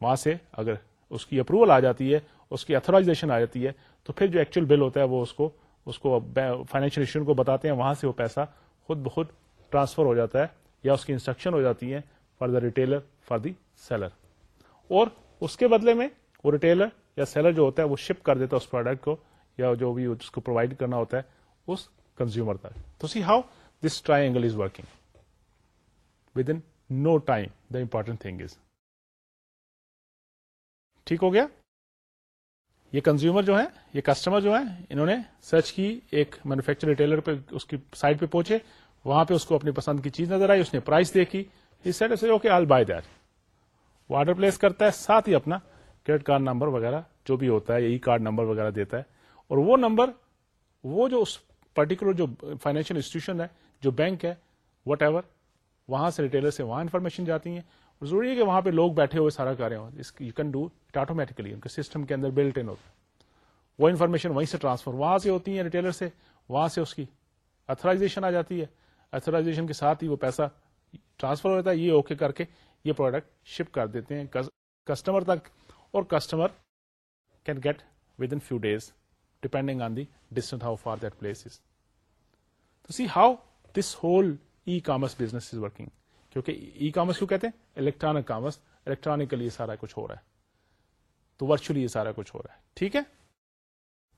وہاں سے اگر اس کی اپروول آ جاتی ہے، اس کی اتھرائزیشن آ جاتی ہے، تو پھر جو ایکچوئل بل ہوتا ہے وہ اس کو اس کو فائنینشیل انسٹیٹیوشن کو بتاتے ہیں، وہاں سے وہ پیسہ خود بخود ٹرانسفر ہو جاتا ہے یا اس کی انسٹرکشن ہو جاتی ہے for the retailer for the seller اور اس کے بدلے میں وہ ریٹیلر یا سیلر جو ہوتا ہے وہ شپ کر دیتا ہے اس پروڈکٹ کو یا جو بھی اس کو پرووائڈ کرنا ہوتا ہے اس کنزیومر تک۔ تو see how this triangle is working within no time the important thing is ٹھیک ہو گیا؟ یہ کنزیومر جو ہے یہ کسٹمر جو ہے انہوں نے سرچ کی، ایک مینوفیکچر ریٹیلر پہ اس کی سائٹ پہ پہنچے، وہاں پہ اس کو اپنی پسند کی چیز نظر آئی، اس نے پرائز دیکھی۔ اوکے آل بائی دیٹ وہ آرڈر پلیس کرتا ہے، ساتھ ہی اپنا کریڈٹ کارڈ نمبر وغیرہ جو بھی ہوتا ہے ای کارڈ نمبر وغیرہ دیتا ہے اور وہ نمبر وہ جو اس پرٹیکولر جو فائنینشیل انسٹیٹیوشن ہے، جو بینک ہے وٹ ایور وہاں سے ریٹیلر سے وہاں انفارمیشن جاتی ہیں اور ضروری ہے کہ وہاں پہ لوگ بیٹھے ہوئے سارا کر رہے ہوں۔ You can do it automatically ان کے سسٹم کے اندر بلٹ ان ہوتا ہے۔ وہ انفارمیشن وہیں سے ٹرانسفر وہاں سے ہوتی ہے ریٹیلر سے، وہاں سے اس کی اتھرائزیشن آ جاتی ہے۔ اتھرائزیشن کے ساتھ ہی وہ پیسہ ٹرانسفر ہو جاتا ہے، یہ اوکے کر کے یہ پروڈکٹ شپ کر دیتے ہیں کسٹمر تک اور customer can get within few days depending on the distance how far that place is تو see how this whole e commerce business is working کیونکہ ای کامرس کیوں کہتے ہیں الیکٹرانک کامرس الیکٹرانکلی یہ سارا کچھ ہو رہا ہے تو ورچولی یہ سارا کچھ ہو رہا ہے ٹھیک ہے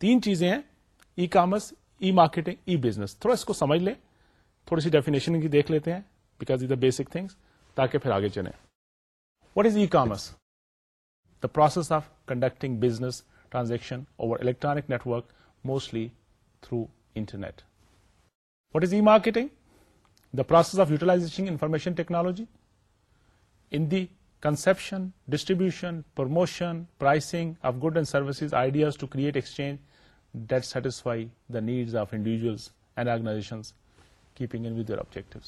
تین چیزیں ہیں e commerce e marketing e business تھوڑا اس کو سمجھ لیں تھوڑی سی ڈیفینیشن کی دیکھ لیتے ہیں بیکاز دا بیسک تھنگس تاکہ پھر آگے چلیں۔ What is e commerce the process of conducting business transaction over electronic network mostly through internet what is e marketing the process of utilisation information technology in the conception distribution promotion pricing of good and services ideas to create exchange that satisfy the needs of individuals and organisation keeping in with your objective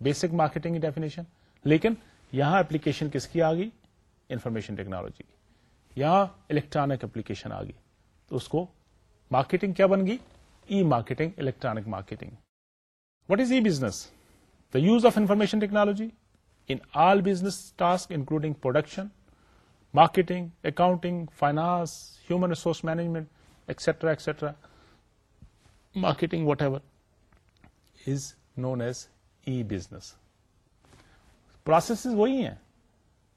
basic marketing definition لیکن یہاں application کس کی آ گئی؟ Information technology کی۔ یہاں electronic application آ گئی۔ تو اس کو مارکیٹنگ کیا بن گئی؟ E marketing electronic marketing. What is e business the use of information technology in all business task including production marketing accounting finance human resource management extra extra marketing whatever is known as e business process وہی ہیں۔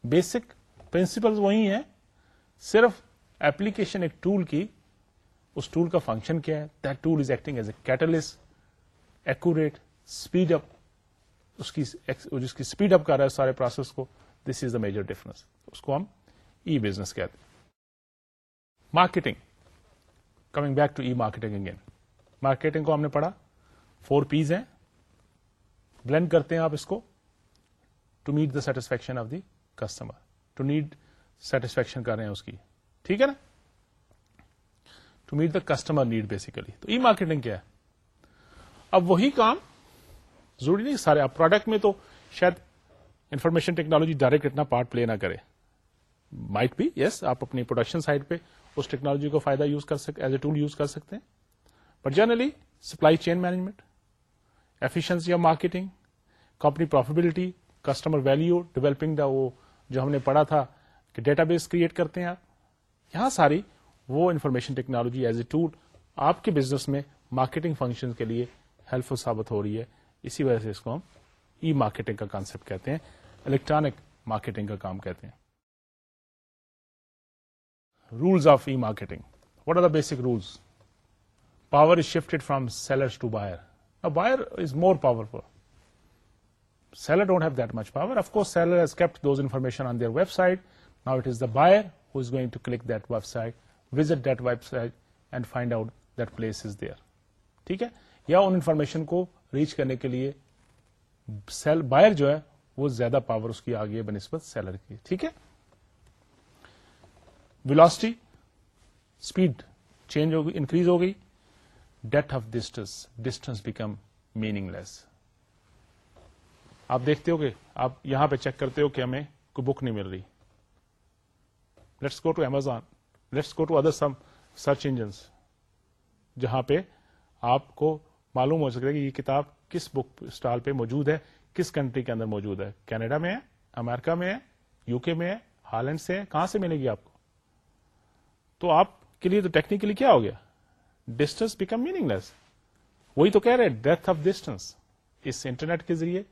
Basic principle وہی ہیں۔ صرف application ایک tool کی، اس tool کا function کیا ہے۔ That tool is acting as a catalyst accurate speed up اس کی جس کی اسپیڈ اپ کر رہا ہے سارے پروسیس کو۔ This is the major difference اس کو ہم ای بزنس کہتے ہیں۔ Marketing coming back to e marketing again marketing کو ہم نے پڑھا۔ فور پیز ہیں۔ بلینڈ کرتے ہیں آپ اس کو۔ To meet the satisfaction of the customer to need satisfaction کر رہے ہیں اس کی. ٹھیک ہے نا؟ To meet the customer need basically تو ای مارکیٹنگ کیا ہے؟ اب وہی کام ضروری نہیں، سارے آپ پروڈکٹ میں تو شاید انفارمیشن ٹیکنالوجی ڈائریکٹ اتنا پارٹ پلے نہ کرے. مائٹ بھی یس آپ اپنی پروڈکشن سائڈ پہ اس ٹیکنالوجی کو فائدہ یوز کر سکتے ایز اے ٹول یوز کر سکتے ہیں. But generally supply chain management efficiency of marketing company profitability customer value developing the وہ جو ہم نے پڑھا تھا کہ ڈیٹا بیس کریٹ کرتے ہیں آپ۔ یہاں ساری وہ information technology as a tool آپ کے بزنس میں مارکیٹنگ فنکشن کے لیے ہیلپ فل ثابت ہو رہی ہے۔ اسی وجہ سے اس کو ہم ای مارکیٹنگ کا کانسپٹ کہتے ہیں الیکٹرانک مارکیٹنگ کا کام کہتے ہیں۔ Rules of e marketing what are the basic rules power is shifted from sellers to buyer buyer is more powerful seller don't have that much power. Of course, seller has kept those information on their website. Now it is the buyer who is going to click that website, visit that website and find out that place is there. ٹھیک ہے یا ان information کو reach کرنے کے لیے cell buyer جو ہے وہ زیادہ پاور اس کی آ گئی ہے بنسبت سیلر کی ٹھیک ہے ویلاسٹی اسپیڈ چینج ہو گئی انکریز ہو گئی death of distance distance become meaningless آپ دیکھتے ہو کہ آپ یہاں پہ چیک کرتے ہو کہ ہمیں کوئی بک نہیں مل رہی۔ Let's go to Amazon let's go to other some search engines جہاں پہ آپ کو معلوم ہو سکتا ہے کہ یہ کتاب کس بک اسٹال پہ موجود ہے، کس کنٹری کے اندر موجود ہے۔ کینیڈا میں ہے امیرکا میں ہے یو کے میں ہے ہالینڈ سے ہے، کہاں سے ملے گی آپ کو؟ تو آپ کے لیے تو ٹیکنیکلی کیا ہو گیا؟ ڈسٹینس بیکم میننگ لیس وہی تو کہہ رہے ڈیتھ آف ڈسٹینس اس انٹرنیٹ کے ذریعے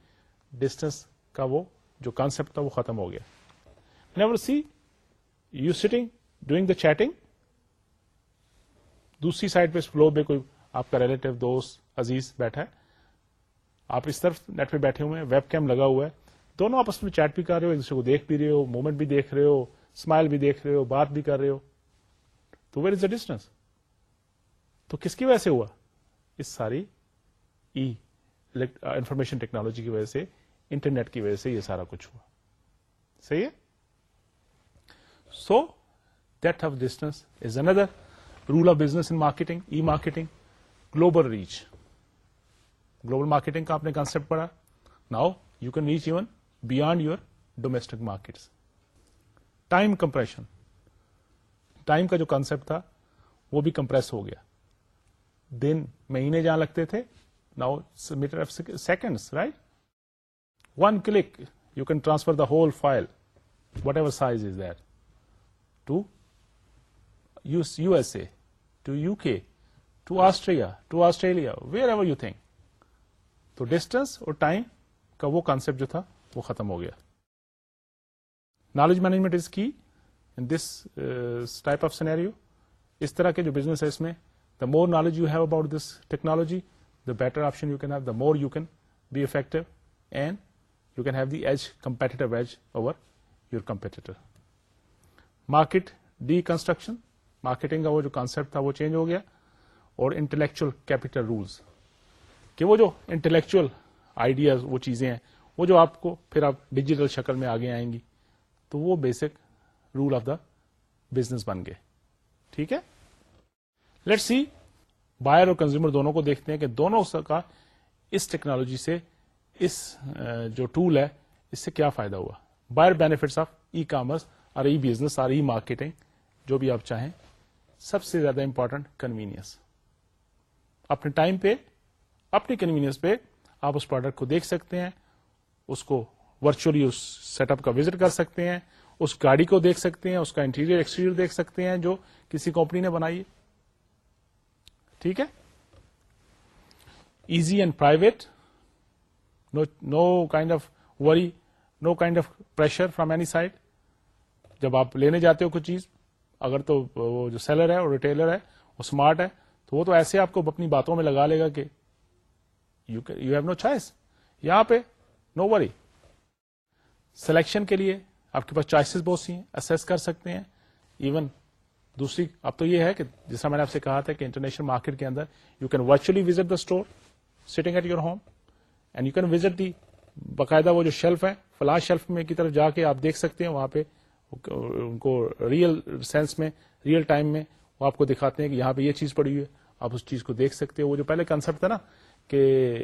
ڈسٹینس کا وہ جو کانسپٹ تھا وہ ختم ہو گیا۔ Never see you sitting doing the chatting دوسری سائڈ پہ فلو پہ کوئی آپ کا ریلیٹو دوست، عزیز بیٹھا ہے۔ آپ اس طرف نیٹ پہ بیٹھے ہوئے ہیں ویب کیم لگا ہوا ہے۔ دونوں آپس میں چیٹ بھی کر رہے ہو، ایک دوسرے کو دیکھ بھی رہے ہو مومنٹ بھی دیکھ رہے ہو اسمائل بھی دیکھ رہے ہو، بات بھی کر رہے ہو۔ تو ویئر از دا ڈسٹینس تو کس کی وجہ سے ہوا؟ اس ساری ای انفارمیشن ٹیکنالوجی کی وجہ سے، انٹرنیٹ کی وجہ سے یہ سارا کچھ ہوا۔ صحیح ہے؟ So that of distance is another role of business in marketing e marketing global reach global marketing کا آپ نے کانسپٹ پڑھا۔ Now you can reach even beyond your domestic markets time compression time کا جو کانسپٹ تھا، وہ بھی compress ہو گیا۔ دن مہینے جہاں لگتے تھے now matter of seconds right one click you can transfer the whole file whatever size is that to U S A to U K to Australia to Australia wherever you think تو distance اور time کا وہ concept جو تھا وہ ختم ہو گیا knowledge management is key in this type of scenario اس طرح کے جو بزنس ہے اس میں the more knowledge you have about this technology the better option you can have the more you can be effective and you can have the edge competitive edge over your competitor market deconstruction marketing کا وہ جو concept تھا وہ change ہو گیا اور intellectual capital rules کہ وہ جو انٹلیکچل آئیڈیاز وہ چیزیں ہیں وہ جو آپ کو پھر آپ ڈیجیٹل شکل میں آگے آئیں گی تو وہ basic rule of the business بن گئے ٹھیک ہے لیٹ سی بائر اور کنزیومر دونوں کو دیکھتے ہیں کہ دونوں کا اس ٹیکنالوجی سے اس جو ٹول ہے، اس سے کیا فائدہ ہوا؟ Buyer benefits of e commerce اور ای بزنس اور ای مارکیٹنگ جو بھی آپ چاہیں، سب سے زیادہ امپورٹنٹ کنوینئنس اپنے ٹائم پہ، اپنی کنوینئنس پہ آپ اس پروڈکٹ کو دیکھ سکتے ہیں، اس کو ورچولی اس سیٹ اپ کا وزٹ کر سکتے ہیں، اس گاڑی کو دیکھ سکتے ہیں، اس کا انٹیریئر ایکسٹیریئر دیکھ سکتے ہیں، جو کسی کمپنی نے بنائی ٹھیک ہے؟ Easy and private no kind of worry no kind of pressure from any side جب آپ لینے جاتے ہو کچھ چیز، اگر تو وہ جو سیلر ہے اور ریٹیلر ہے، وہ اسمارٹ ہے، تو وہ تو ایسے آپ کو اپنی باتوں میں لگا لے گا کہ یو ہیو نو چوائس یہاں پہ نو وری سلیکشن کے لیے آپ کے پاس چوائسیز بہت سی ہیں اسیس کر سکتے ہیں ایون دوسری، اب تو یہ ہے کہ جیسا میں نے آپ سے کہا تھا کہ انٹرنیشنل مارکیٹ کے اندر you can virtually visit the store sitting at your home and you can visit the باقاعدہ وہ جو شیلف ہے فلاش شیلف میں کی طرف جا کے آپ دیکھ سکتے ہیں، وہاں پہ ان کو ریئل سینس میں ریئل ٹائم میں وہ آپ کو دکھاتے ہیں کہ یہاں پہ یہ چیز پڑی ہوئی ہے، آپ اس چیز کو دیکھ سکتے ہیں۔ وہ جو پہلے کنسپٹ تھا نا کہ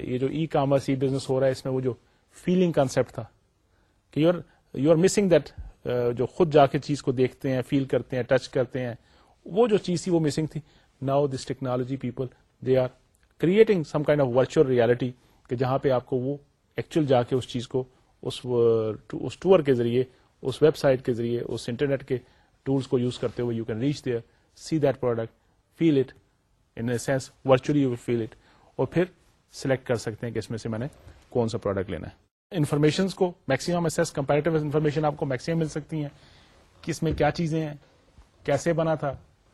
یہ جو ای کامرس ای بزنس ہو رہا ہے، اس میں وہ جو فیلنگ کنسپٹ تھا کہ you are you are missing that جو خود جا کے چیز کو دیکھتے ہیں فیل کرتے ہیں ٹچ کرتے ہیں، وہ جو چیز تھی وہ مسنگ تھی۔ Now this technology people they are creating some kind of virtual reality کہ جہاں پہ آپ کو وہ ایکچوئل جا کے اس چیز کو، اس ٹور کے ذریعے، اس ویب سائٹ کے ذریعے، اس انٹرنیٹ کے ٹولس کو یوز کرتے ہوئے you can reach there see that product feel it in sense virtually you feel it اور پھر سلیکٹ کر سکتے ہیں کہ اس میں سے میں نے کون سا پروڈکٹ لینا ہے۔ انفارمیشن کو میکسیمم ایسے کمپیریٹو انفارمیشن آپ کو میکسیمم مل سکتی ہیں. کہ اس میں کیا چیزیں ہیں، کیسے بنا تھا،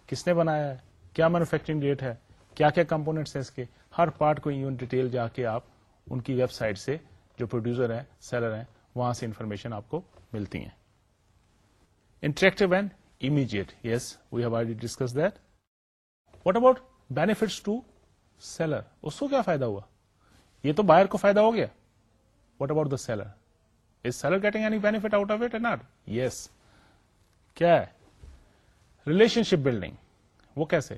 کس نے بنایا ہے، کیا مینوفیکچرنگ ڈیٹ ہے، کیا کیا کمپونیٹس ہیں اس کے. ہر پارٹ کو ایون ڈیٹیل جا کے آپ ان کی ویب سائٹ سے جو پروڈیوسر ہیں سیلر ہیں، وہاں سے انفارمیشن آپ کو ملتی ہیں. Interactive and immediate yes we have I discuss that what about benefits to seller اس کو کیا فائدہ ہوا؟ یہ تو باہر کو فائدہ ہو گیا. What about the seller is seller getting any benefit out of it not yes کیا ہے ریلیشن شپ بلڈنگ وہ کیسے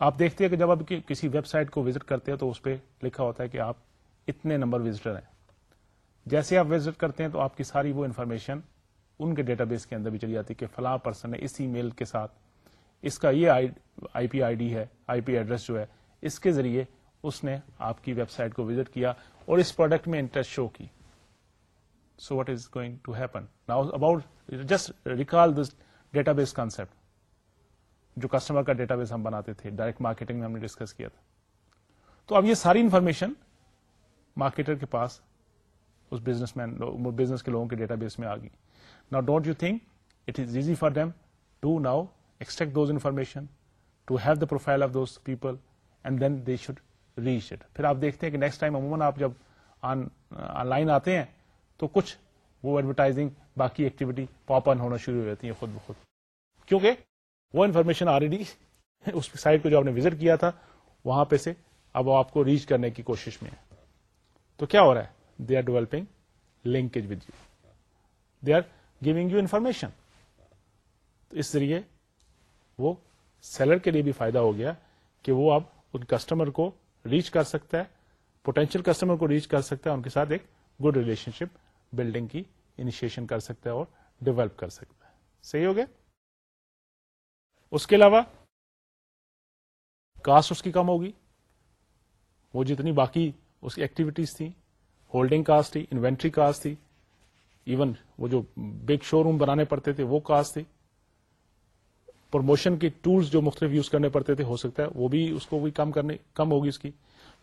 آپ دیکھتے ہیں کہ جب آپ کسی ویب سائٹ کو وزٹ کرتے ہیں تو اس پہ لکھا ہوتا ہے کہ آپ اتنے نمبر وزٹر ہیں جیسے آپ وزٹ کرتے ہیں تو آپ کی ساری وہ انفارمیشن ان کے ڈیٹا بیس کے اندر بھی چلی جاتی ہے کہ فلاں پرسن نے اس ای میل کے ساتھ اس کا یہ آئی پی آئی ڈی ہے آئی پی ایڈریس جو ہے اس کے ذریعے اس نے آپ کی ویب سائٹ کو وزٹ کیا اور اس پروڈکٹ میں انٹرسٹ شو کی۔ So what is going to happen now about just recall this database concept جو کسٹمر کا ڈیٹا بیس ہم بناتے تھے۔ ڈائریکٹ مارکیٹنگ میں ہم نے ڈسکس کیا تھا۔ تو اب یہ ساری انفارمیشن مارکیٹر کے پاس اس بزنس مین بزنس کے لوگوں کے ڈیٹا بیس میں آ گئی۔ نا don't you think it is easy for them to now extract those information to have the profile of those people and then they should reach it پھر آپ دیکھتے ہیں کہ نیکسٹ ٹائم عموماً آپ جب آن لائن آتے ہیں تو کچھ وہ ایڈورٹائزنگ باقی ایکٹیویٹی پاپ آن ہونا شروع ہو جاتی ہے خود بخود۔ کیونکہ وہ انفارمیشن آلریڈی اس سائٹ کو جو آپ نے وزٹ کیا تھا، وہاں پہ سے اب وہ آپ کو ریچ کرنے کی کوشش میں ہے۔ تو کیا ہو رہا ہے؟ They are developing linkage with you they are giving you information اس ذریعے وہ سیلر کے لیے بھی فائدہ ہو گیا کہ وہ اب ان کسٹمر کو ریچ کر سکتا ہے پوٹینشیل کسٹمر کو ریچ کر سکتا ہے، ان کے ساتھ ایک گڈ ریلیشن شپ بلڈنگ کی انیشیشن کر سکتا ہے اور ڈیولپ کر سکتا ہے۔ صحیح ہو گیا؟ اس کے علاوہ کاسٹ اس کی کم ہوگی۔ وہ جتنی باقی اس کی ایکٹیویٹیز تھیں ہولڈنگ کاسٹ تھی انوینٹری کاسٹ تھی ایون وہ جو بگ شو روم بنانے پڑتے تھے، وہ کاسٹ تھی۔ پروموشن کے ٹولس جو مختلف یوز کرنے پڑتے تھے ہو سکتا ہے وہ بھی اس کو بھی کم کرنے کم ہوگی اس کی۔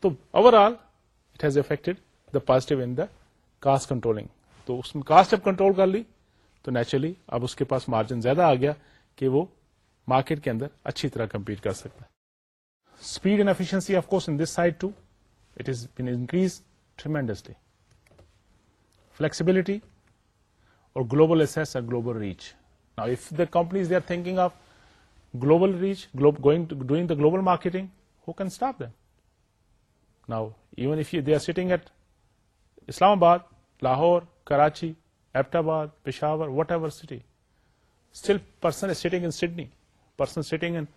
تو overall it has affected the positive in the cost controlling تو اس میں کاسٹ جب کنٹرول کر لی تو نیچرلی اب اس کے پاس مارجن زیادہ آ گیا کہ وہ مارکیٹ کے اندر اچھی طرح کمپیٹ کر سکتا ہے۔ Speed and efficiency of course in this side to it is been increase tremendously flexibility or global access and global reach. Now, if the companies they are thinking of global reach, going to doing the global marketing, who can stop them? Now, even if they are sitting at Islamabad, Lahore, Karachi, Abbottabad, Peshawar, whatever city, still person is sitting in Sydney, person sitting in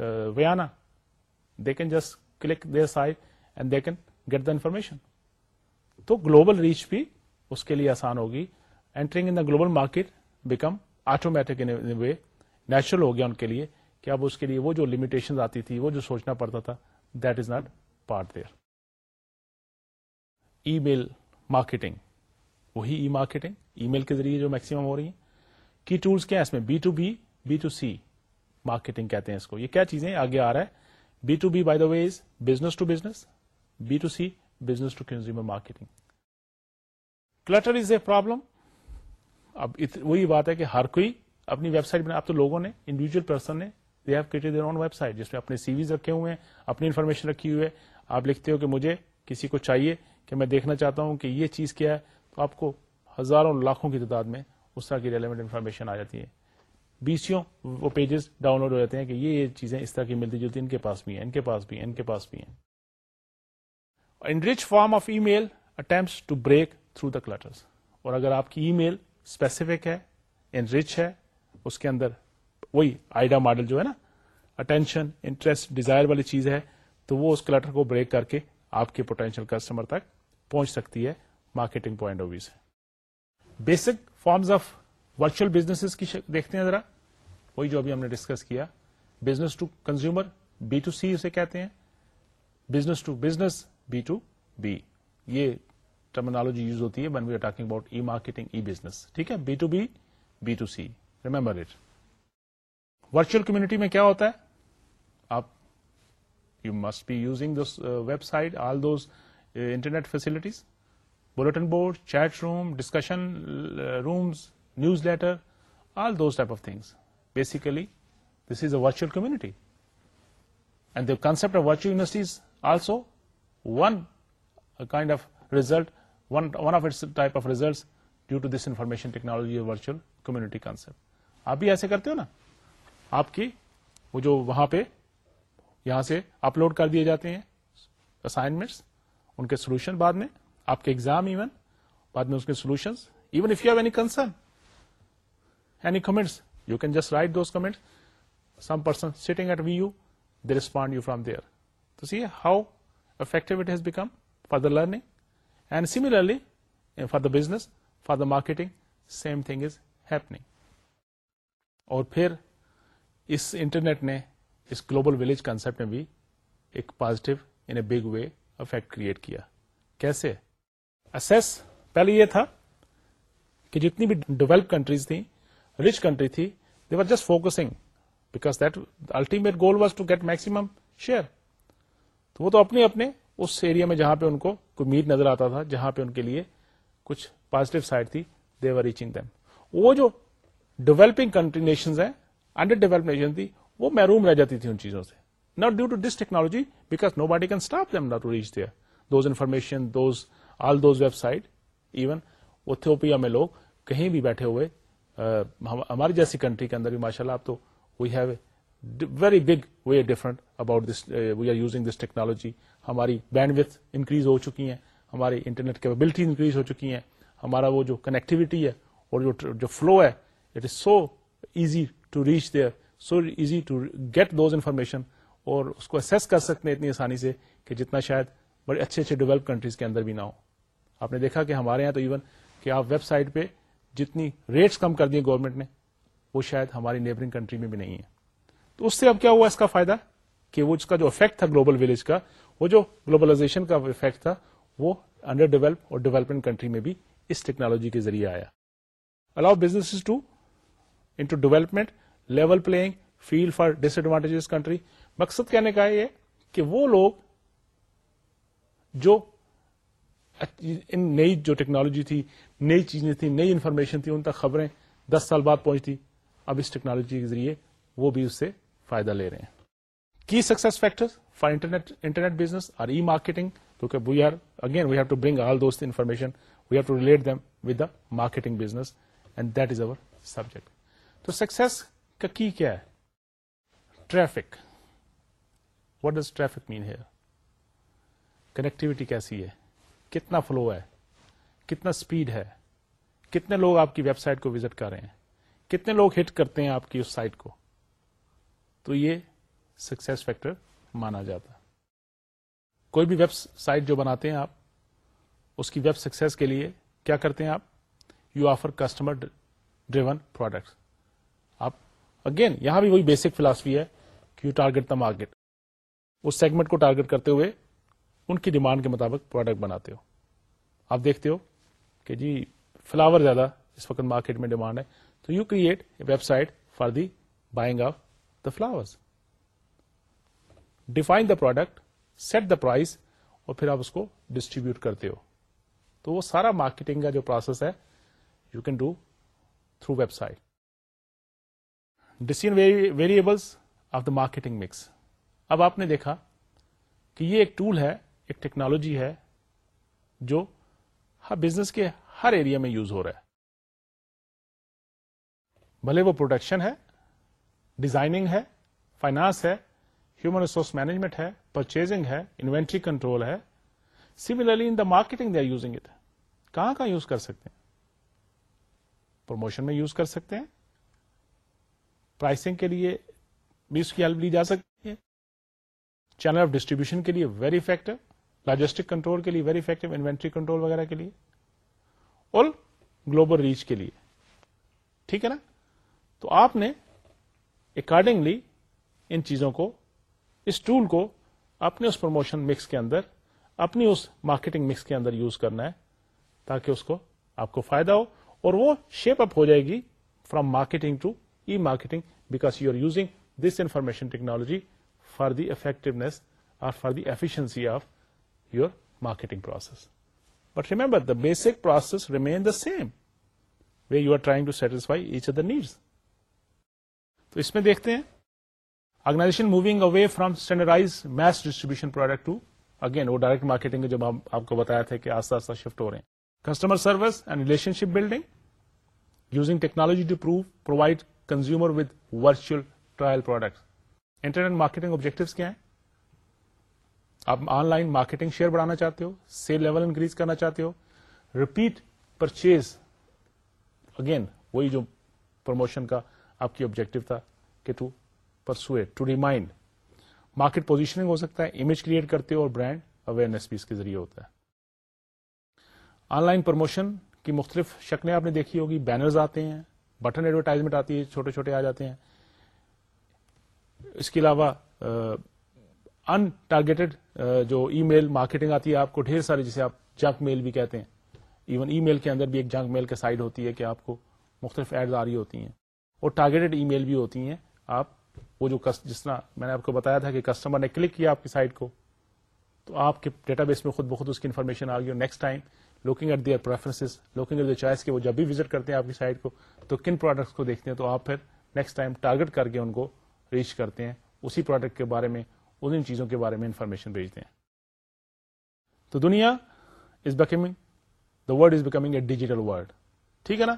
uh, Vienna, they can just click their site and they can get the information. تو global reach بھی اس کے لیے آسان ہوگی entering in the global market become automatic in way natural ہو گیا ان کے لیے کہ اب اس کے لیے وہ جو لمیٹیشن آتی تھی، وہ جو سوچنا پڑتا تھا that is not part there email marketing وہی ای مارکیٹنگ ای میل کے ذریعے جو میکسیمم ہو رہی ہیں۔ کی ٹولس کیا ہے اس میں؟ B to B B to C marketing کہتے ہیں اس کو۔ یہ کیا چیزیں آگے آ رہا ہے؟ B to B by the way is business to business B to C business to consumer marketing clutter is a problem اب وہی بات ہے کہ ہر کوئی اپنی ویب سائٹ بنا اب تو لوگوں نے انڈیویجل پرسن نے they have created own website جس میں اپنے سی ویز رکھے ہوئے ہیں، اپنی انفارمیشن رکھی ہوئی ہے۔ آپ لکھتے ہو کہ مجھے کسی کو چاہیے کہ میں دیکھنا چاہتا ہوں کہ یہ چیز کیا ہے، تو آپ کو ہزاروں لاکھوں کی تعداد میں اس طرح کی ریلیونٹ انفارمیشن آ جاتی ہے۔ بیسوں وہ پیجز ڈاؤن لوڈ ہو جاتے ہیں کہ یہ چیزیں اس طرح کی ملتی جلتی ان کے پاس بھی ہیں، ان کے پاس بھی ہیں، ان کے پاس بھی ہیں۔ In reach form of email attempts to break through the clutters اور اگر آپ کی ای میل اسپیسیفک ہے ان ریچ ہے اس کے اندر وہی آئیڈا ماڈل جو ہے نا اٹینشن انٹرسٹ ڈیزائر والی چیز ہے، تو وہ اس کلٹر کو بریک کر کے آپ کے پوٹینشیل کسٹمر تک پہنچ سکتی ہے مارکیٹنگ پوائنٹ آف ویو سے۔ Basic forms of virtual business کی دیکھتے ہیں ذرا۔ وہی جو ابھی ہم نے ڈسکس کیا۔ Business to consumer B to C اسے کہتے ہیں۔ Business to business B to B یہ ٹرمنالوجی یوز ہوتی ہے when we are talking about e marketing e business ٹھیک ہے؟ B to B B to C remember it virtual community میں کیا ہوتا ہے؟ آپ you must be using this website all those internet facilities bulletin board chat room discussion rooms newsletter all those type of things basically this is a virtual community and the concept of virtual universities also one kind of result one of its type of result due to this information technology virtual community concept آپ بھی ایسے کرتے ہو نا؟ آپ کی، وہ جو وہاں پہ، یہاں سے اپلوڈ کر دیے جاتے ہیں اسائنمنٹس ان کے سولوشن بعد میں، آپ کے ایگزام ایون بعد میں اس کے solution even if you have any concern any comments you can just write those comments some person sitting at we you they respond you from there تو see how effective it has become for the learning and similarly for the business for the marketing same thing is happening اور پھر اس internet نے، اس global village concept میں بھی ایک positive in a big way affect create کیا۔ کیسے؟ اسیس پہلے یہ تھا کہ جتنی بھی ڈیولپ کنٹریز تھیں رچ کنٹری تھی they are just focusing because that ultimate goal was to get maximum share تو وہ تو اپنے اپنے اس ایریا میں جہاں پہ ان کو کوئی میٹ نظر آتا تھا، جہاں پہ ان کے لیے کچھ پازیٹو سائڈ تھی دیور ریچنگ دم وہ جو ڈیولپنگ کنٹری نیشنز ہیں انڈر ڈیولپ نیشن تھی وہ محروم رہ جاتی تھی ان چیزوں سے۔ Not due to this technology because nobody can stop them not to reach there those information those all those website even Ethiopia میں لوگ کہیں بھی بیٹھے ہوئے ہماری جیسی کنٹری کے اندر بھی ماشاء اللہ آپ تو we have very big way different about this we are using this technology ہماری بینڈ وتھ انکریز ہو چکی ہیں، ہماری انٹرنیٹ کیپبلٹی انکریز ہو چکی ہیں، ہمارا وہ جو کنیکٹیوٹی ہے اور جو فلو ہے it is so easy to reach there so easy to get those information اور اس کو اسیس کر سکتے ہیں اتنی آسانی سے کہ جتنا شاید بڑے اچھے اچھے ڈیولپ کنٹریز کے اندر بھی نہ ہو۔ آپ نے دیکھا کہ ہمارے یہاں تو ایون کہ آپ ویب سائٹ پہ جتنی ریٹس کم کر دی گورنمنٹ نے، وہ شاید ہماری نیبرنگ کنٹری میں بھی نہیں ہے۔ تو اس سے اب کیا ہوا اس کا فائدہ؟ کہ وہ اس کا جو افیکٹ تھا گلوبل ولیج کا، وہ جو گلوبلائزیشن کا افیکٹ تھا، وہ انڈر ڈیولپ اور ڈیولپمنٹ کنٹری میں بھی اس ٹیکنالوجی کے ذریعے آیا۔ Allow business to into development level playing field for disadvantage country مقصد کہنے کا یہ کہ وہ لوگ جو ان نئی جو ٹیکنالوجی تھی نئی چیزیں تھیں نئی انفارمیشن تھی ان تک خبریں دس سال بعد پہنچتی. اب اس ٹیکنالوجی کے ذریعے وہ بھی اس سے فائدہ لے رہے ہیں. Key success factor for internet internet business اور ای مارکیٹنگ کیونکہ we are again we have to bring all those information we have to relate them with the marketing business and that is our subject تو success کا کی کیا ہے? Traffic what does traffic mean here connectivity کیسی ہے? کتنا flu ہے؟ کتنا اسپیڈ ہے؟ کتنے لوگ آپ کی ویب سائٹ کو وزٹ کر رہے ہیں؟ کتنے لوگ ہٹ کرتے ہیں آپ کی اس سائٹ کو؟ تو یہ سکسیس فیکٹر مانا جاتا کوئی بھی ویب سائٹ جو بناتے ہیں آپ، اس کی ویب سکسیس کے لیے کیا کرتے ہیں آپ؟ You offer customer driven product again یہاں بھی وہی بیسک فلاسفی ہے کہ یو ٹارگیٹ دا مارکیٹ اس سیگمنٹ کو ٹارگیٹ کرتے ہوئے ان کی ڈیمانڈ کے مطابق پروڈکٹ بناتے ہو. آپ دیکھتے ہو کہ جی فلاور زیادہ اس وقت مارکیٹ میں ڈیمانڈ ہے. تو you create a website for the buying of the flower define the product set the price اور پھر آپ اس کو ڈسٹریبیوٹ کرتے ہو. تو وہ سارا مارکیٹنگ کا جو پروسیس ہے you can do through website decision variables of the marketing mix اب آپ نے دیکھا کہ یہ ایک ٹول ہے، ایک ٹیکنالوجی ہے جو بزنس کے ہر ایریا میں یوز ہو رہا ہے۔ بھلے وہ پروڈکشن ہے ڈیزائننگ ہے فائنانس ہے ہیومن ریسورس مینجمنٹ ہے پرچیزنگ ہے انوینٹری کنٹرول ہے۔ Similarly in the marketing they are using it کہاں کہاں یوز کر سکتے ہیں؟ پروموشن میں یوز کر سکتے ہیں۔ پرائسنگ کے لیے بھی اس کی ہیلپ لی جا سکتی ہے۔ چینل آف ڈسٹریبیوشن کے لیے ویری افیکٹو لاجسٹک کنٹرول کے لیے ویری افیکٹو انوینٹری کنٹرول وغیرہ کے لیے، اور گلوبل ریچ کے لیے۔ ٹھیک ہے نا؟ تو آپ نے اکارڈنگلی ان چیزوں کو، اس ٹول کو اپنے اس پروموشن مکس کے اندر، اپنی اس مارکیٹنگ مکس کے اندر یوز کرنا ہے، تاکہ اس کو آپ کو فائدہ ہو، اور وہ شیپ اپ ہو جائے گی from marketing to e marketing because you are using this information technology for the effectiveness اور for the efficiency of your marketing process but remember the basic process remain the same way you are trying to satisfy each other needs تو اس میں دیکھتے ہیں organization moving away from standardize mass distribution product to again وہ direct marketing جب آپ کو بتایا تھا کہ آستہ آستہ شفٹ ہو رہے ہیں. Customer service and relationship building using technology to pro provide consumer with virtual trial product internet marketing objective کیا ہیں آپ آن لائن مارکیٹنگ شیئر بڑھانا چاہتے ہو سیل لیول انکریز کرنا چاہتے ہو ریپیٹ پرچیز اگین وہی جو پروموشن کا آپ کی آبجیکٹو تھا کہ to pursue to remind market positioning ہو سکتا ہے امیج کریٹ کرتے ہو اور برانڈ اویئرنیس بھی اس کے ذریعے ہوتا ہے آن لائن پروموشن کی مختلف شکلیں آپ نے دیکھی ہوگی بینرز آتے ہیں بٹن ایڈورٹائزمنٹ آتی ہے، چھوٹے چھوٹے آ جاتے ہیں۔ اس کے علاوہ ان ٹارگیٹڈ جو ای میل مارکیٹنگ آتی ہے، آپ کو ڈھیر سارے جسے آپ جنک میل بھی کہتے ہیں۔ ایون ای میل کے اندر بھی ایک جنک میل کے سائڈ ہوتی ہے کہ آپ کو مختلف ایڈز آ رہی ہوتی ہیں۔ اور ٹارگیٹڈ ای میل بھی ہوتی ہیں۔ آپ وہ جو جس طرح میں نے آپ کو بتایا تھا کہ کسٹمر نے کلک کیا آپ کی سائٹ کو، تو آپ کے ڈیٹا بیس میں خود بخود اس کی انفارمیشن آ گئی اور next time looking at their preference looking at choice کے وہ جب بھی وزٹ کرتے ہیں آپ کی سائٹ کو، تو کن پروڈکٹس کو دیکھتے ہیں؟ تو آپ پھر نیکسٹ ٹائم ٹارگیٹ کر کے ان کو ریچ کرتے ہیں، اسی پروڈکٹ کے بارے میں، ان چیزوں کے بارے میں انفارمیشن بھیجتے ہیں۔ تو دنیا is becoming the world is becoming a digital world ٹھیک ہے نا؟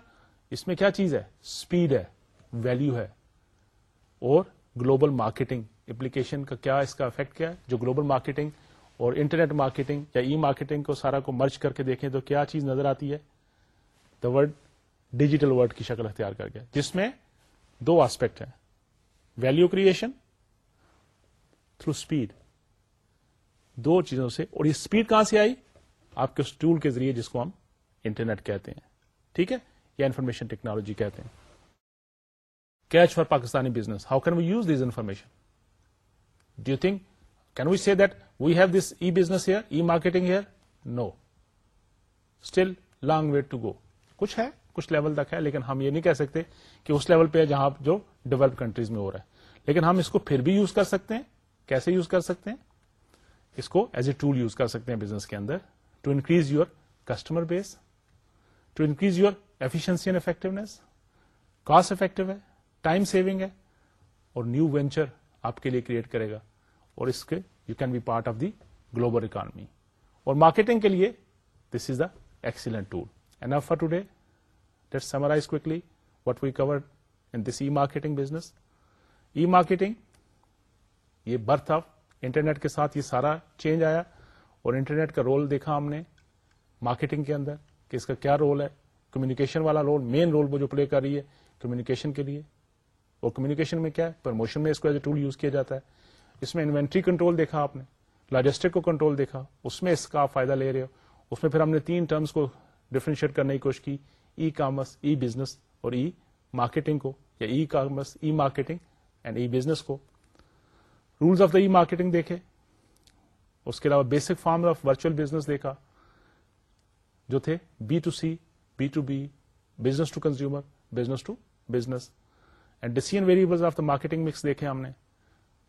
اس میں کیا چیز ہے؟ اسپیڈ ہے ویلو ہے۔ اور گلوبل مارکیٹنگ اپلیکیشن کا کیا اس کا افیکٹ کیا ہے؟ جو گلوبل مارکیٹنگ اور انٹرنیٹ مارکیٹنگ یا ای مارکیٹنگ کو سارا کو مرچ کر کے دیکھیں تو کیا چیز نظر آتی ہے؟ دا ورڈ ڈیجیٹل ورڈ کی شکل اختیار کر گیا جس میں دو آسپیکٹ ہیں ویلو کریشن تھرو اسپیڈ دو چیزوں سے، اور یہ اسپیڈ کہاں سے آئی؟ آپ کے اس ٹول کے ذریعے جس کو ہم انٹرنیٹ کہتے ہیں۔ ٹھیک ہے؟ یا انفارمیشن ٹیکنالوجی کہتے ہیں۔ Catch for Pakistani business how can we use this information do you think can we see that we have this e business here e marketing here no still long wait to go کچھ ہے، کچھ level تک ہے، لیکن ہم یہ نہیں کہہ سکتے کہ اس لیول پہ جہاں جو ڈیولپ کنٹریز میں ہو رہا ہے۔ لیکن ہم اس کو پھر بھی یوز کر سکتے ہیں۔ کیسے یوز کر سکتے ہیں؟ اس کو ایز اے ٹول یوز کر سکتے ہیں بزنس کے اندر to increase your customer base to increase your efficiency and effectiveness cost effective ہے ٹائم سیونگ ہے اور نیو وینچر آپ کے لیے کریٹ کرے گا۔ اور اس کے you can be part of the global economy اور مارکیٹنگ کے لیے this is the excellent tool and for today let summarize quickly what we cover in this e marketing business e marketing یہ birth of internet کے ساتھ یہ سارا change آیا اور انٹرنیٹ کا رول دیکھا ہم نے مارکیٹنگ کے اندر کہ اس کا کیا رول ہے. کمیونیکیشن والا رول مین رول وہ جو پلے کر رہی ہے کمیونیکیشن کے لیے. اور کمیونیکیشن میں کیا ہے؟ پروموشن میں اس کو ایز اے ٹول یوز کیا جاتا ہے. اس میں انوینٹری کنٹرول دیکھا آپ نے، لاجسٹک کو کنٹرول دیکھا، اس میں اس کا فائدہ لے رہے ہو۔ اس میں پھر ہم نے تین ٹرمز کو ڈفرینشیٹ کرنے کی کوشش کی ای کامرس ای بزنس اور ای مارکیٹنگ کو، یا e commerce e marketing and e business کو۔ Rules of the e marketing دیکھے۔ اس کے علاوہ basic form of virtual business دیکھا، جو تھے B to C B to B business to consumer business to business and decision variable of the marketing mix دیکھے ہم نے۔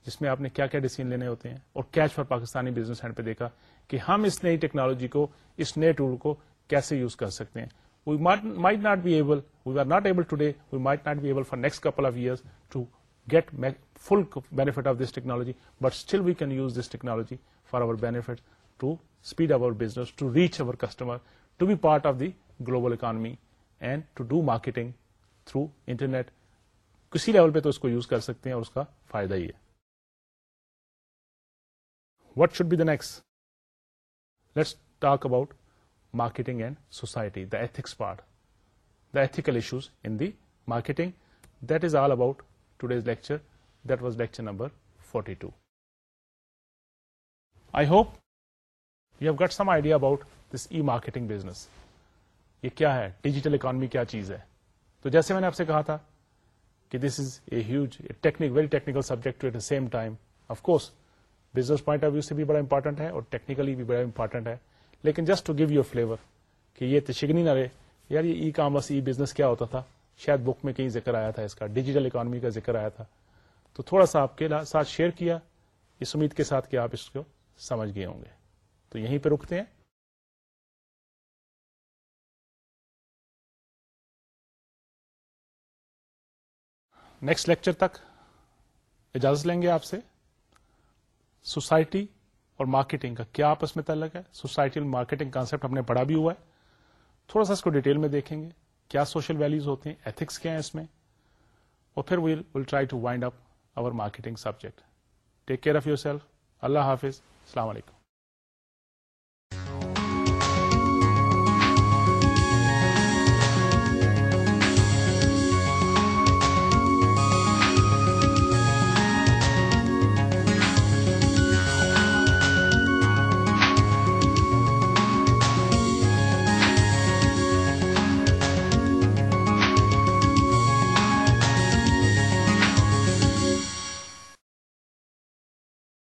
جس میں آپ نے کیا کیا ڈیسیزن لینے ہوتے ہیں اور catch for Pakistani business hand پہ دیکھا کہ ہم اس نئی ٹیکنالوجی کو، اس نئے ٹول کو کیسے یوز کر سکتے ہیں۔ We might not be able we are not able today we might not be able for next couple of years to get full benefit of this technology but still we can use this technology for our benefit to speed our business to reach our customer to be part of the global economy and to do marketing through internet کسی level پہ تو اس کو use کر سکتے ہیں اور اس کا فائدہ ہی ہے۔ What should be the next let's talk about marketing and society the ethics part the ethical issues in the marketing that is all about today's lecture that was lecture number forty two I hope you have got some idea about this e marketing business یہ کیا ہے digital economy کیا چیز ہے تو جیسے میں نے آپ سے کہا تھا کہ this is a huge technique very technical subject at the same time of course business point of view سے بھی بڑا امپارٹنٹ ہے اور ٹیکنیکلی بھی بڑا امپارٹنٹ ہے۔ لیکن just to give your flavor کہ یہ تشگنی نہ رہے۔ یار یہ ای کامرس ای بزنس کیا ہوتا تھا؟ شاید بک میں کہیں ذکر آیا تھا اس کا۔ ڈیجیٹل اکانمی کا ذکر آیا تھا۔ تو تھوڑا سا آپ کے ساتھ شیئر کیا۔ اس امید کے ساتھ کہ آپ اس کو سمجھ گئے ہوں گے۔ تو یہیں پہ رکتے ہیں۔ نیکسٹ لیکچر تک اجازت لیں گے آپ سے۔ سوسائٹی اور مارکیٹنگ کا کیا آپس میں تعلق ہے؟ سوسائٹی اور مارکیٹنگ کانسیپٹ ہم نے پڑھا بھی ہوا ہے۔ تھوڑا سا اس کو ڈیٹیل میں دیکھیں گے۔ کیا سوشل ویلوز ہوتے ہیں؟ ایتھکس کیا ہیں اس میں؟ اور پھر we'll will try to wind up our marketing subject take care of yourself اللہ حافظ. السلام علیکم۔